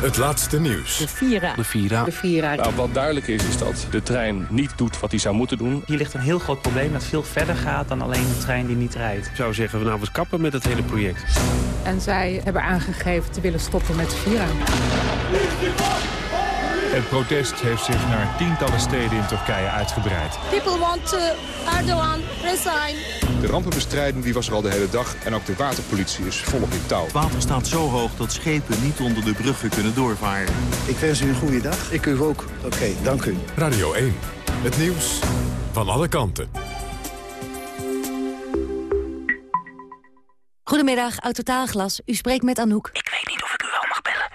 Het laatste nieuws. De Vira. De Vira. De Vira. Nou, wat duidelijk is, is dat de trein niet doet wat hij zou moeten doen. Hier ligt een heel groot probleem dat veel verder gaat dan alleen een trein die niet rijdt. Ik zou zeggen, we nou wat kappen met het hele project. En zij hebben aangegeven te willen stoppen met de Vira. Het protest heeft zich naar tientallen steden in Turkije uitgebreid. People want to Erdogan resign. De rampenbestrijding die was er al de hele dag en ook de waterpolitie is volop in touw. Het water staat zo hoog dat schepen niet onder de bruggen kunnen doorvaren. Ik wens u een goede dag. Ik u ook. Oké, dank u. Radio 1, het nieuws van alle kanten. Goedemiddag, Autotaalglas. U spreekt met Anouk. Ik weet niet of ik u wel mag bellen.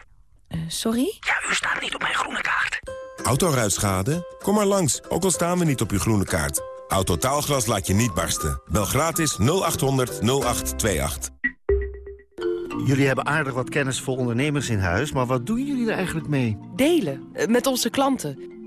Uh, sorry? Ja, u staat niet op mijn groene kaart. Autoruitschade? Kom maar langs, ook al staan we niet op uw groene kaart. Autotaalglas laat je niet barsten. Bel gratis 0800 0828. Jullie hebben aardig wat kennis voor ondernemers in huis, maar wat doen jullie er eigenlijk mee? Delen, met onze klanten.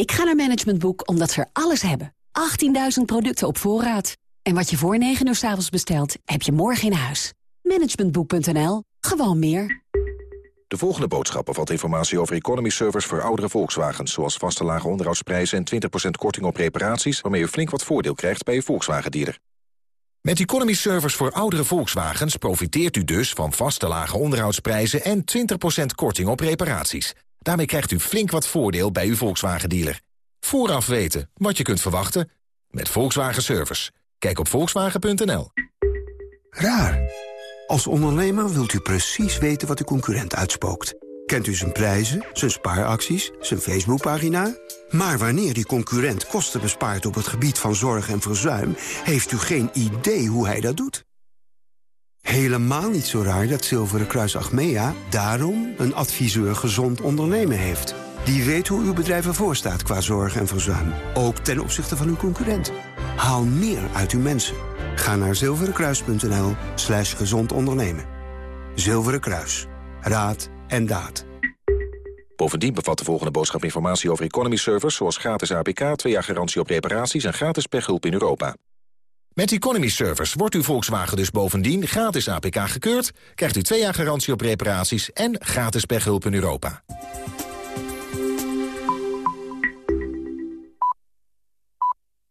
Ik ga naar Management Boek omdat ze er alles hebben. 18.000 producten op voorraad. En wat je voor 9 uur s avonds bestelt, heb je morgen in huis. Managementboek.nl. Gewoon meer. De volgende boodschap bevat informatie over economy servers voor oudere Volkswagens... zoals vaste lage onderhoudsprijzen en 20% korting op reparaties... waarmee u flink wat voordeel krijgt bij uw Volkswagen-dealer. Met economy servers voor oudere Volkswagens profiteert u dus van vaste lage onderhoudsprijzen... en 20% korting op reparaties. Daarmee krijgt u flink wat voordeel bij uw Volkswagen-dealer. Vooraf weten wat je kunt verwachten met Volkswagen Service. Kijk op volkswagen.nl. Raar. Als ondernemer wilt u precies weten wat uw concurrent uitspookt. Kent u zijn prijzen, zijn spaaracties, zijn Facebookpagina? Maar wanneer die concurrent kosten bespaart op het gebied van zorg en verzuim... heeft u geen idee hoe hij dat doet. Helemaal niet zo raar dat Zilveren Kruis Achmea daarom een adviseur gezond ondernemen heeft. Die weet hoe uw bedrijf ervoor staat qua zorg en verzuim. Ook ten opzichte van uw concurrent. Haal meer uit uw mensen. Ga naar zilverenkruis.nl slash gezond ondernemen. Zilveren Kruis. Raad en daad. Bovendien bevat de volgende boodschap informatie over economy servers... zoals gratis APK, twee jaar garantie op reparaties... en gratis pechhulp in Europa. Met Economy Servers wordt uw Volkswagen dus bovendien gratis APK gekeurd... krijgt u twee jaar garantie op reparaties en gratis pechhulp in Europa.